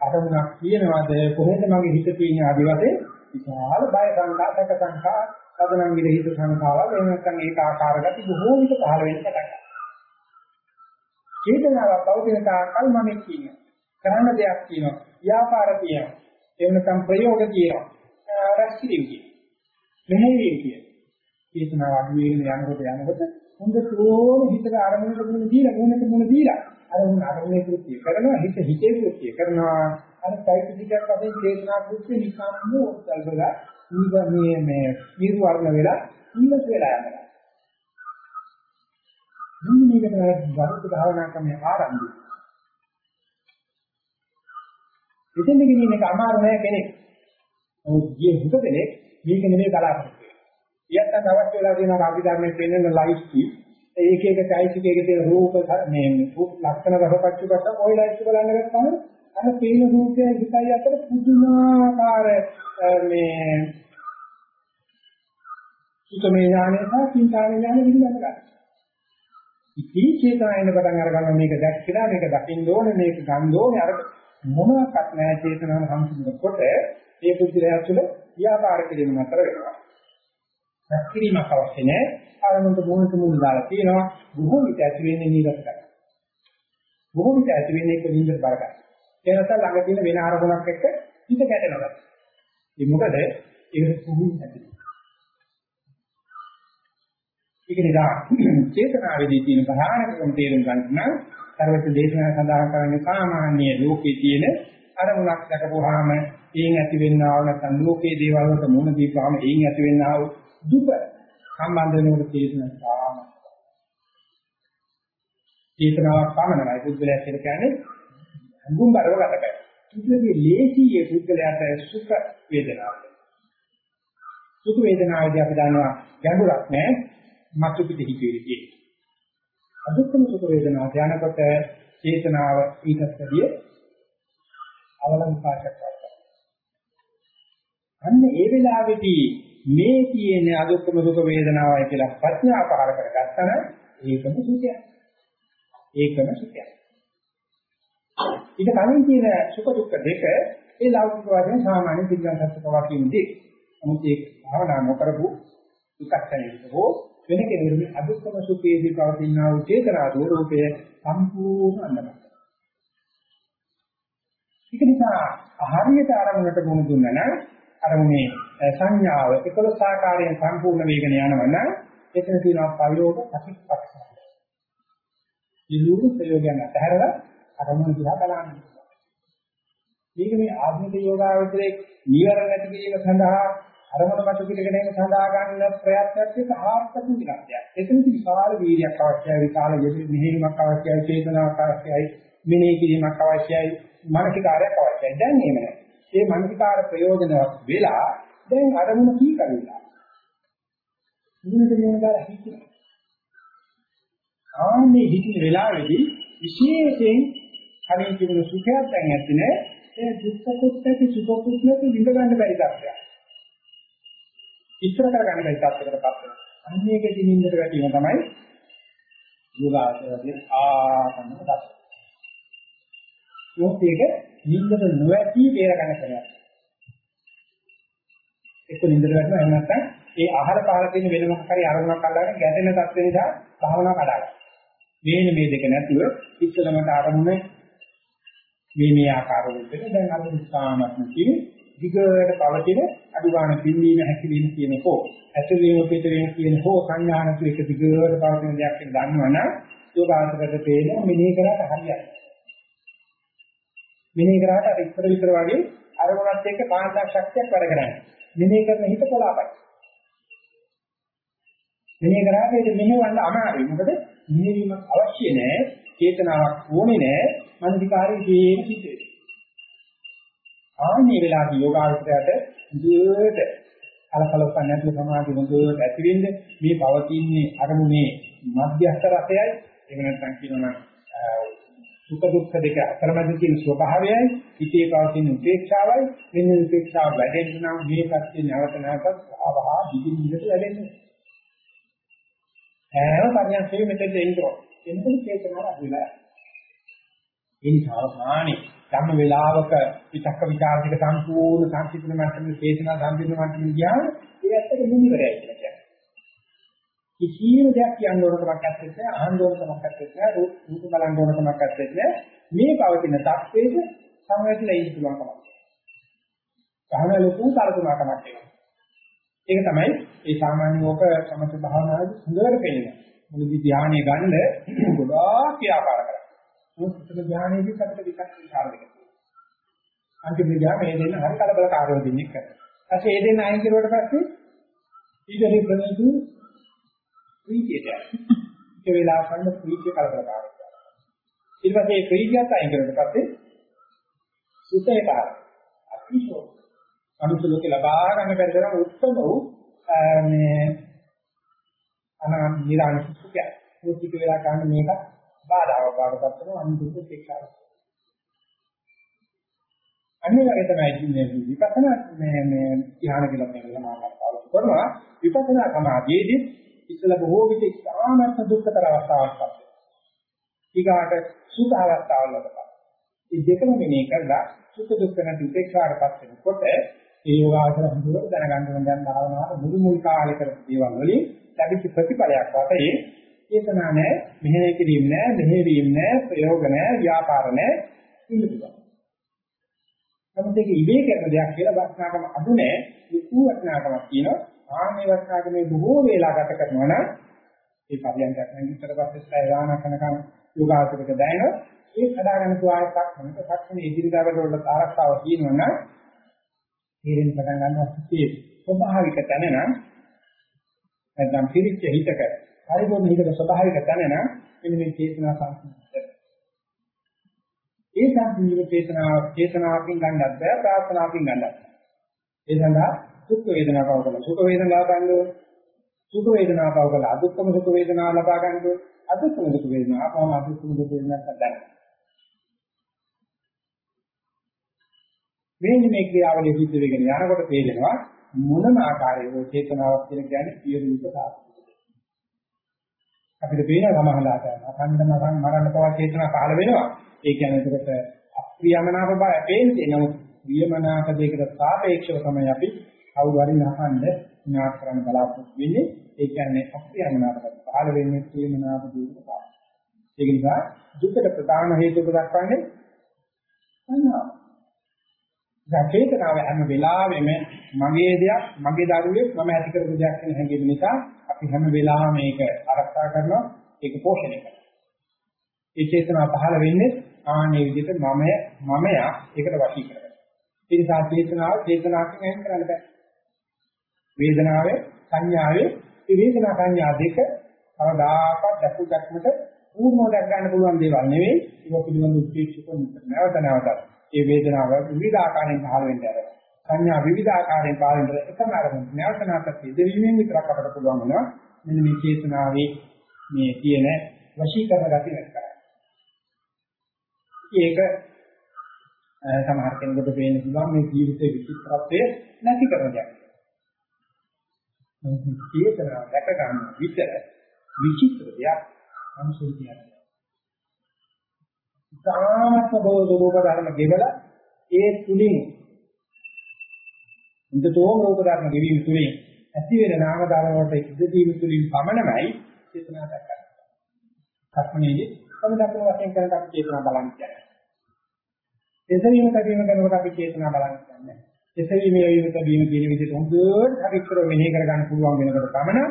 අරමුණක් කියනවද කොහෙද මගේ හිත තියෙන ආදි වශයෙන් විශාල බය සංකා සැක සංකා සදනම් විද හිත සංකාවල් එහෙම නැත්නම් ඒක ආකාරගති බොහෝ විට පහළ වෙන්න පටන් ගන්නවා. චේතනාව පෞද්ගලික ආකල් මම කියනවා. කරන්න දෙයක් කියනවා. ව්‍යාපාර කියනවා. එහෙම නැත්නම් ප්‍රයෝග කියනවා. රැස්කිරීම කියනවා. මෙහෙයවීම කියනවා. චේතනාව අඩු වෙන යනකොට යනකොට හොඳටම හිතට අරමුණට මුණ දීලා මොනකට මුණ දීලා අරමුණ අරමුණේ කෘත්‍ය කරනවා හිත හිතේ කෘත්‍ය කරනවා. අර চৈতසිකයක් වශයෙන් චේතනා කෘත්‍ය නිකම්ම උත්සල්වලා මේ මේ නිර්වර්ණ වෙලා ඉන්නත් වෙලා යනවා. මුන්න මේකට වරුත් භාවනා ක්‍රමයේ ආරම්භය. එතෙන් ගෙනියන එක අමාරු නෑ කෙනෙක්. නමුත් ගිය හුඟ දෙනෙක් මේක නෙමෙයි බලාපොරොත්තු ඊයත් අවශ්‍ය වෙලා තියෙනවා අපි ධර්මයේ පෙන්වන ලයිෆ් කි ඒක එක চৈতසිකයේ තියෙන රූප මේ ලක්ෂණ රසපච්චුකස ඔයලා ඉස්ස බලන්න ගත්තම අර පේන රූපයේ හිතයි අතර පුදුමාකාර මේ සුතමේ ඥානය සහ චින්තාවේ ඥානය පිළිබඳ ගන්න. ඉතින් චේතනාවෙන් පටන් අරගන්න මේක දැක්කලා මේක දකින්න ඕනේ මේක ගන්න ඕනේ අර මොනවත් නැහැ චේතනාව සම්පූර්ණකොට මේ බුද්ධිලය තුළ ව්‍යාපාර කිරීම නතර වෙනවා. දැක්කිරීමක් අවශ්‍ය නැහැ ආරමුණට මොහොත මුල් දාලා තියෙනවා. බොහෝ විට ඇති වෙන්නේ නීරස කරගන්න. බොහෝ විට ඇති වෙන්නේ ඒක නින්දට බර ගන්න. ඒ නිසා ළඟ තියෙන වෙන ආරමුණක් එක්ක හිත ගැටෙනවා. ඒ මොකද ඒක පුහුණු නැති. ඒක නිසා චේතනාවේදී තියෙන ප්‍රධානකම තේරුම් ගන්න නම් සර්වත දේශනා සඳහන් කරන්නේ සාමාන්‍ය ලෝකයේ තියෙන අරමුණක් දැකපුවාම එයින් ඇති වෙන්නා වූ නැත්නම් ලෝකයේ දේවල් වලට මුණ දීපුවාම එයින් ඇති වෙන්නා වූ දුක සම්බන්ධ වෙනකොට තේරෙන තාම චේතනාවක් පමණයි පුද්ගලයා කියලා කියන්නේ අඟුම් බරව ගත බෑ. කිසිලගේ ලේසියේ පුද්ගලයාට සුඛ වේදනාවක්. සුඛ වේදනාවේදී අපි දන්නවා ගැඹුරක් නෑ මතු පිට හිතෙන්නේ කියන්නේ. අදුක්කම සුඛ වේදනාව ධානයකට චේතනාව ඊටත් වැඩිය අවලංකාරයක් අන්න ඒ වෙලාවේදී මේ තියෙන අදුක්කම දුක වේදනාවයි කියලා ප්‍රඥා පහල කරගත්තා නම් ඒකම සුඛය. ඒකම සුඛය. ඊට කලින් තියෙන සුඛ දුක්ඛ දෙක ඒ ලෞකික වශයෙන් සාමාන්‍ය පිළිගන්නත් කවා කියන්නේ. නමුත් ඒ භාවනා නොකරපු විකච්ඡනයේ හෝ වෙන කෙනෙකුගේ අදුක්කම සුඛයේදී පවතිනා වූ චේතනා දෝරූපය සම්පූර්ණ අන්දමයි. ඒක නිසා හරියට ආරමුණට මුහුණ දුන්නා නම් අරමුණේ සංඥාව 11 ආකාරයෙන් සම්පූර්ණ වේගන යනවා නම් එතන තියෙනවා ප්‍රයෝග ප්‍රතිපක්ෂය. ඉලුරු ප්‍රයෝගයන් අතරලා අරමුණ දිහා බලන්න. මේක මේ ආධුනික යෝගාවචරයේ නීවරණ නැති කිරීම සඳහා අරමුණ මත පිළිගෙන සඳහා ගන්න ප්‍රයත්නයක් එක ආර්ථික විලාසයක්. එතනදි විශාල වීර්යයක් අවශ්‍යයි, විශාල මෙහෙයුමක් අවශ්‍යයි, චේතනාවක් අවශ්‍යයි, මෙනෙහි කිරීමක් අවශ්‍යයි, මානසිකාරයක් අවශ්‍යයි. දැන් එහෙම නැහැ. මේ මානසිකාර ප්‍රයෝජනවත් වෙලා දැන් අරමුණ කී කරුණා. මුලින්ම කියන දාලා හිතේ. ආන්නේ හිතින වෙලාවේදී විශේෂයෙන් කලින් තිබුණු සුඛයක් දැන් ඇත්තේ ඒ දුක්ඛ කුත්ති සුඛ කුත්ති විඳ ගන්න බැරි තත්ත්වයක්. ඉස්සර කරගන්න බැරි තත්ත්වයකටපත් වෙනවා. අන්නේකදී නින්දට වැටීම තමයි යෝගාචරයේ ආසන්න දර්ශනය. යෝගයක නින්දට නොවැටි බේරගන්න ක්‍රමයක්. එක්ක නින්දට වැටෙනවා එහෙම නැත්නම් ඒ ආහාර පාල තියෙන වෙන මොකක් හරි අරමුණක් අල්ලගෙන ගැටෙන තත්ත්වෙ නිසා භාවනාව කඩා ගන්නවා. මේන මේ දෙක නැතුව ඉස්සලමට අරමුණ මේ මේ ආකාරවලට දැන් අර උත්සාහමත් කියන දිගට පවතින අඩු ගන්න පින්වීම හැකිලිම කියන හෝ ඇතුළේම පිටවීම කියන හෝ සංඥානතු එක දිගට පවතින දෙයක් කියලා දන්නවනම් යෝගාන්තකට පේනවා මෙනෙහි කරාට හරියයි. මෙනෙහි කරාට අර ඉස්සර විතර වගේ අරමුණත් එක්ක කාන්තා ශක්තියක් වැඩ කරන්නේ. මෙනෙහි කරන හිත පොළාපයි. මෙනෙහි කරාට ඒක මෙහෙවන්න අමාරුයි. මොකද මෙහෙවීමක් අවශ්‍ය නැහැ. චේතනාවක් ඕනේ නැහැ. මනසිකාරයේ හේන සිද්ධ වෙනවා. ආන්නේ වෙලාවේ යෝගාවචරයට දුරට කලකලොක්ක නැතුව සමාධිය හොඳට ඇති වෙන්නේ මේ පවතින්නේ අරමුණේ මධ්‍යස්ථ රසයයි එහෙම නැත්නම් කියනවා සුඛ දුක්ඛ දෙක අතරමැද තියෙන ස්වභාවයයි. හිතේ පවතින උපේක්ෂාවයි. මෙන්න උපේක්ෂාව වැඩෙන්න නම් මේ පැත්තේ නැවත නැවතත් ආවහා දිගින් දිගට වැඩෙන්නේ. හැම පරියන්කේ මෙතෙන් එන්නේ එතන චේතනාව අඩු වෙලා ඒ නිසා සාමාන්‍ය ධම්ම වේලාවක විතක්ක ਵਿਚාර දෙක සම්පූර්ණ සංසිඳන මට්ටමේ චේතනා සම්පූර්ණ මට්ටමේ ගියාම ඒ ඇත්තට මුනිවරයයි කියලා කියන්නේ. කිසියම් දෙයක් කියන්න ඕන කමක් නැත්තේ අහන්න ඕන කමක් නැත්තේ රූප බලන්න ඕන කමක් නැත්තේ මේ පවතින தත්ත්වයේ සංවේදීලා ඉන්න පුළුවන් කමක්. සාහන ලොකු කල්පනාකමක් වෙනවා. ඒක තමයි ඒ සාමාන්‍ය ඕක සමථ භාවනාවේ හොඳට පෙන්නනවා. මුලදී ධානය ගන්න ගොඩාක් ක්‍රියාකාර කරනවා. මුත්තර ඥානයේදී අපිට විකස් විචාර දෙක තියෙනවා. අන්තිම ඥාන මේ දෙන්න හරි කලබලකාරව දෙන්නේ කරා. ඊපස්සේ ඒ දෙන්න අයින් කරුවට පස්සේ ඊටරි ප්‍රණීතු ප්‍රීතියට. ඒ වෙලාවට ගන්න ප්‍රීතිය කලබලකාරයි. ඊට පස්සේ මේ ප්‍රීතියත් අයින් කරුවට පස්සේ සුතේ කාර්ය. අතිශෝ අනුසු ලෝකේ ලබා ගන්න බැරි තරම් උත්තම වූ මේ අනා නිරාමිෂ සුඛය. මුත්‍තික වෙලා ගන්න මේක බාධාවක් බාටපත් කරන අනිදුක උපේක්ෂාව. අනිවාර්යය තමයි මේ විපස්සනා මේ මේ ධ්‍යාන කියලා කියන මානසිකාව කරනවා විපස්සනා සමාධියේදී ඉස්සල බොහෝ විට ඉතාමත් දුක්ඛතර අවස්ථාවක් පත් වෙනවා. ඊගාට සුඛ අවස්ථාවල් වලට. මේ දෙකම මෙනේ කරලා සුඛ දුක්ඛ නැති උපේක්ෂාවටපත් වෙනකොට ඒ යෝගාචර හඳුනන දැනගන්න ඕන දැන් භාවනාව මුළු මුල් කාලේ කරපු දේවල් වලින් ලැබිච්ච ප්‍රතිඵලයක් වශයෙන් චේතනා නැහැ, මෙහෙය කිරීම නැහැ, මෙහෙවීම නැහැ, ප්‍රයෝග නැහැ, ව්‍යාපාර නැහැ ඉන්න පුළුවන්. නමුත් ඒක ඉබේ කරන දෙයක් කියලා වස්නාකම අඩු නැහැ, ලොකු වස්නාකමක් තියෙනවා. ආන්නේ වස්නාකමේ බොහෝ වේලා ගත කරනවා නම් ඒ පරියන්කයක් නම් ඉතර පස්සේ සයවාන කරනකම් යෝගාසනක දැනෙනවා. ඒ හදාගන්න තුආයයක් මොනක සක්ෂණ ඉදිරියට වලට ආරක්ෂාව තියෙනවා නම් තේරෙන්න පටන් ගන්නවා සිටේ ස්වභාවික තැන නම් නැත්නම් පිරිච්ච හිතක පරිපූර්ණ හිතක ස්වභාවික තැන නම් මෙන්න මේ චේතනා සංසිද්ධිය. ඒ සංසිද්ධිය චේතනා චේතනාවකින් ගන්නත් බෑ ප්‍රාර්ථනාවකින් ගන්නත් බෑ. ඒ සඳහා දුක් වේදනාව පව කරලා සුඛ වේදනාව ගන්න ඕනේ. සුඛ වේදනාව පව කරලා අදුක්කම සුඛ වේදනාව ලබා ගන්න ඕනේ. අදුක්කම සුඛ වේදනාව පවම අදුක්කම සුඛ වේදනාවක් ගන්න. මේ මේ ක්‍රියාවලිය සිද්ධ වෙගෙන යනකොට තේරෙනවා මොනම ආකාරයක චේතනාවක් කියලා කියන්නේ පිය රූප සාධක. අපිට පේන සමහරලාට අකණ්ඩම මරන්න පවා චේතනා පහළ වෙනවා. ඒ කියන්නේ ඒකට අප්‍රියමනාප බව පේන්නේ. නමුත් ප්‍රියමනාප දෙයකට සාපේක්ෂව තමයි අපි කවුරු හරි නහන්න විනාශ කරන්න බලාපොරොත්තු වෙන්නේ ඒ කියන්නේ අප්‍රියමනාපක පහළ වෙන්නේ ප්‍රේමනාප දුක පාන. ඒක නිසා දුකට ප්‍රධාන හේතුව දක්වන්නේ සංඥා. චේතනාව හැම වෙලාවෙම මගේ දෙයක් මගේ දරුවෙක් මම ඇති කරපු දෙයක් කියන හැඟීම නිසා අපි හැම වෙලාවෙම මේක ආරක්ෂා කරනවා ඒක පෝෂණය කරනවා. ඒ චේතනාව පහළ වෙන්නේ ආනේ විදිහට මමය මමයා ඒකට වශී කරගන්න. ඒ නිසා චේතනාව චේතනාවකින් වෙන් කරන්න බෑ. වේදනාවේ සංඥාවේ මේ වේදනා සංඥා දෙක කවදාකවත් දැකු දැක්මට පූර්ණව දැක් ගන්න පුළුවන් දේවල් නෙවෙයි ඒක පිළිබඳ උත්තේජක නැවත නැවතත් මේ වේදනාව විවිධ ආකාරයෙන් පහළ වෙන්නේ අර සංඥා විවිධ ආකාරයෙන් පහළ වෙන එකම අරමුණ නැවත නැවතත් ඉදිරියෙන් විතරක් අපට පුළුවන් වෙනවා මෙන්න මේ චේතනාවේ මේ තියෙන වශීකරණ ගති නැත් කරන්නේ. ඒක සමහර කෙනෙකුට පේන්න පුළුවන් මේ ජීවිතයේ විචිත්‍රත්වය නැති කරන දෙයක්. නමුත් චේතනාව දැක ගන්න විතර විචිත්‍ර දෙයක් අනුසය කියන්නේ. ඉතාමත් බොහෝ රූප ධර්ම ගෙවල ඒ තුලින් උන්දතෝම රූප ධර්ම ගෙවීම තුලින් ඇති වෙන නාම ධර්ම වලට ඉදිදීම තුලින් පමණමයි චේතනාව දක්වන්නේ. කර්මණේදී සමදක්ව වශයෙන් කරන අපි චේතනා බලන්න කියන්නේ. එසවීම කැදීම කරනකොට අපි චේතනා බලන්න කියන්නේ. එසවීම වීම කැදීම කියන විදිහට හොඳට හරිතර මෙහෙ කරගන්න පුළුවන් වෙනකොට පමණ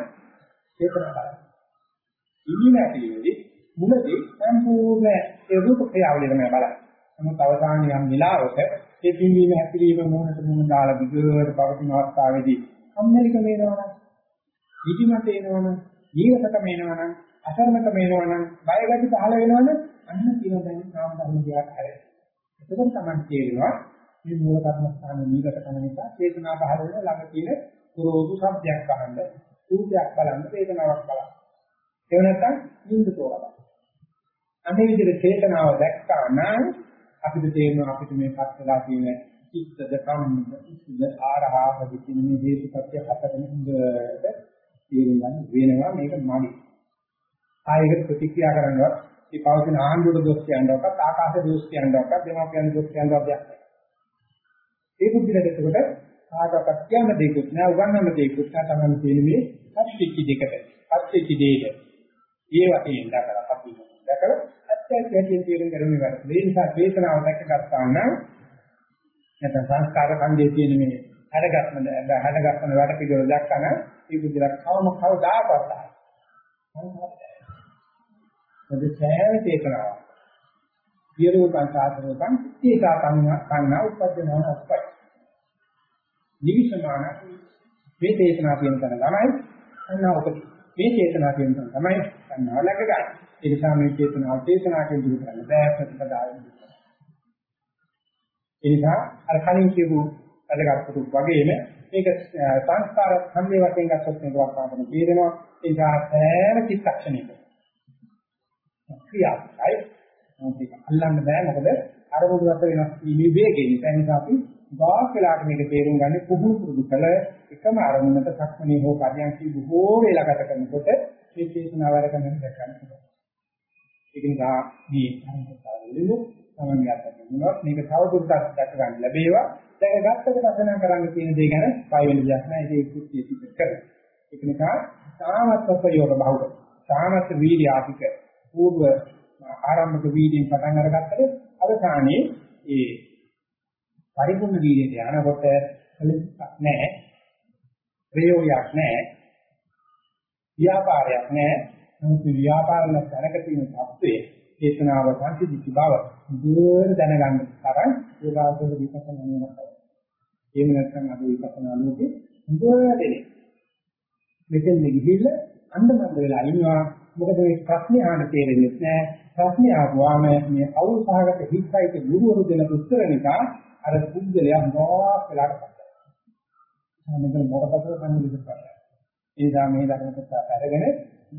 චේතනා බලන්න. ඉන්නේ නැතිවෙදී මුලදී සම්පූර්ණ ඒ රූප ක්‍රියාවලිය තමයි බලන්නේ. නමුත් අවසානයේ යම් විලාවක ඒ පින්වීම හැපිරීම මොහොත මොහොත දාලා විදුරට පවතින අවස්ථාවේදී සම්මලික වෙනවනම්, විදිමත එනවනම්, ජීවිතක වෙනවනම්, අසරණක වෙනවනම්, බයගති පහළ වෙනවනම් අන්න කියන දැන් නාම ධර්ම දිහාට හැරෙයි. එතකොට තමයි තේරෙනවා මේ මූල කර්මස්ථාන නීගත කරන නිසා චේතනා පහළ වෙන ළඟ තියෙන පුරෝධු සබ්දයක් අහන්න, රූපයක් බලන්න, වේදනාවක් බලන්න. ඒ නැත්තම් නිින්ද තෝරගන්න. අනේ විදිහට චේතනාව දැක්කා නම් අපිට තේරෙනවා අපිට මේ පත් වෙලා තියෙන චිත්තද කම්මද ඉස්සද ආරහාවදී කියන මේ හේතුපත්‍ය හතරෙන් හොඳට තේරුම් ගන්න වෙනවා මේක මඩි. ආයෙකට ප්‍රතික්‍රියා කරනවත් මේ පවතින ආන්දුර දොස් කියනවත් ආකාශ දොස් කියනවත් දෙමාපියන් දොස් කියනවත් දෙයක් නැහැ. ඒ බුද්ධිලට එතකොට කාටවත් කියන්න දෙයක්වත් නෑ උගන්නන්න දෙයක්වත් නෑ තමයි තියෙන්නේ මේ පස්තිච්ච දෙකට. පස්තිච්ච දෙයට. ඒ වශයෙන් දැකලා අපි දැකලා ඇත්තට ඇටියෙන් තේරුම් ගන්න වැඩ. ඒ නිසා වේදනාව දැකගත්තා නම් නැත්නම් සංස්කාර ඛණ්ඩයේ තියෙන මේ හැඩගස්ම හැඩගස්ම වැඩ පිළිවෙල දැක්කම ඒ බුද්ධිලක් කවම කවදාකවත් ආයි. මොකද සෑම චේතනාවක්. සියලුකන් සාතරෝකන් ඒකා කන්නා උපදිනවන උපයි. නිවිසමාන මේ චේතනා කියන තැන තමයි අන්නා උපදී. මේ චේතනා කියන තැන තමයි අන්නා ලැබ ගන්න. ඒ නිසා මේ චේතනාව චේතනාවෙන් දුරු කරන්න බෑ ප්‍රතිපදාවෙන්. ඒ නිසා අර කලින් කියපු අදගත් කුතු වගේම මේක සංස්කාර සම්මේ වශයෙන් ගත්තොත් මේක වර්තමානයේ තේරෙනවා ඒ නිසා සෑම චිත්තක්ෂණයක ක්‍රියාවයි මේක අල්ලන්න බෑ මොකද අරමුණු රස වෙනස් වීමේ වේගය නිසා නිසා අපි ගාක් වෙලාට මේක තේරුම් ගන්න පුහු පුරුදු කළ එකම අරමුණක සක්මනේ හෝ පරියන්කී බොහෝ වේලා ගත කරනකොට මේ චේතනාව වැඩ කරන දෙයක් ගන්න පුළුවන්. ඒක නිසා මේ අරමුණ සමන්‍යයක් වෙනවා. මේක තවදුරටත් දැක ගන්න ලැබේවා. දැකගත්තට පසනා කරන්න තියෙන දේ ගැන බය වෙන දෙයක් නෑ. ඒක කුත්‍ය පිට කරලා. ඒක නිසා සාමත්ව ප්‍රයෝග බහුල සාමත්ව වීර්ය ආධික పూర్ව ආරම්භක වීර්යයෙන් පටන් අරගත්තට අවසානයේ ඒ පරිපූර්ණ වීර්යයට යනකොට කලිපක් නෑ ප්‍රයෝගයක් නෑ ව්‍යාපාරයක් නෑ නමුත් ව්‍යාපාරල දැනක තියෙන තත්ත්වයේ චේතනාව සංසිද්ධි බව දුර දැනගන්න තරම් යෝගාවචර විපස්සනා නුවණක්. එහෙම නැත්නම් අද විපස්සනා නුවණේ හොඳට මෙතෙන් ගිහිල්ලා අන්දමන්ද වෙලා ඉන්නවා. මොකද මේ ප්‍රශ්නේ අහන්න තේරෙන්නේ නැහැ. ප්‍රශ්නේ ආවම මේ අවුල් සහගත හිත්යික ගුරුවරු දෙන උත්තර නිසා අර පුද්ගලයා මොකක් වෙලාට පස්සේ මෙතන මොකටද සම්මුලිත කරන්නේ. ඒ නිසා මේ ධර්ම කතා අරගෙන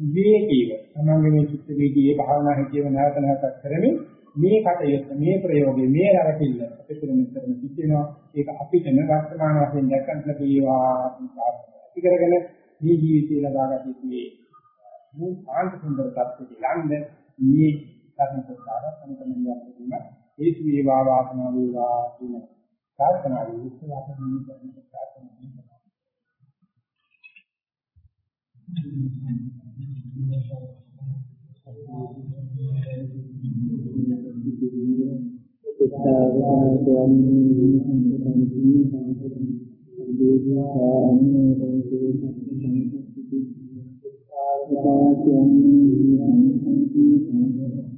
විවේකීව තමන්ගේ මේ චිත්ත වීදියේ භාවනා හිතියව නැවත නැවතත් කරමින් මේ කටයුත්ත මේ ප්‍රයෝගේ මේ රැකටිල්ල අපිට මෙතන සිද්ධ වෙනවා ඒක අපිටම වර්තමාන වශයෙන් දැක්කන් ලැබේවා අපි කරගෙන මේ ජීවිතය ලබාගත යුතුයි මේ ආන්ත සුන්දර තත්ත්වයේ ළඟ මේ ධර්ම ප්‍රසාර සම්පන්නයක් තිබුණා ඒකී වාවාසන වේවා කියන ප්‍රාර්ථනාවේ විශ්වාසයෙන් මම කරන්නේ ප්‍රාර්ථනා කරනවා. Thank you.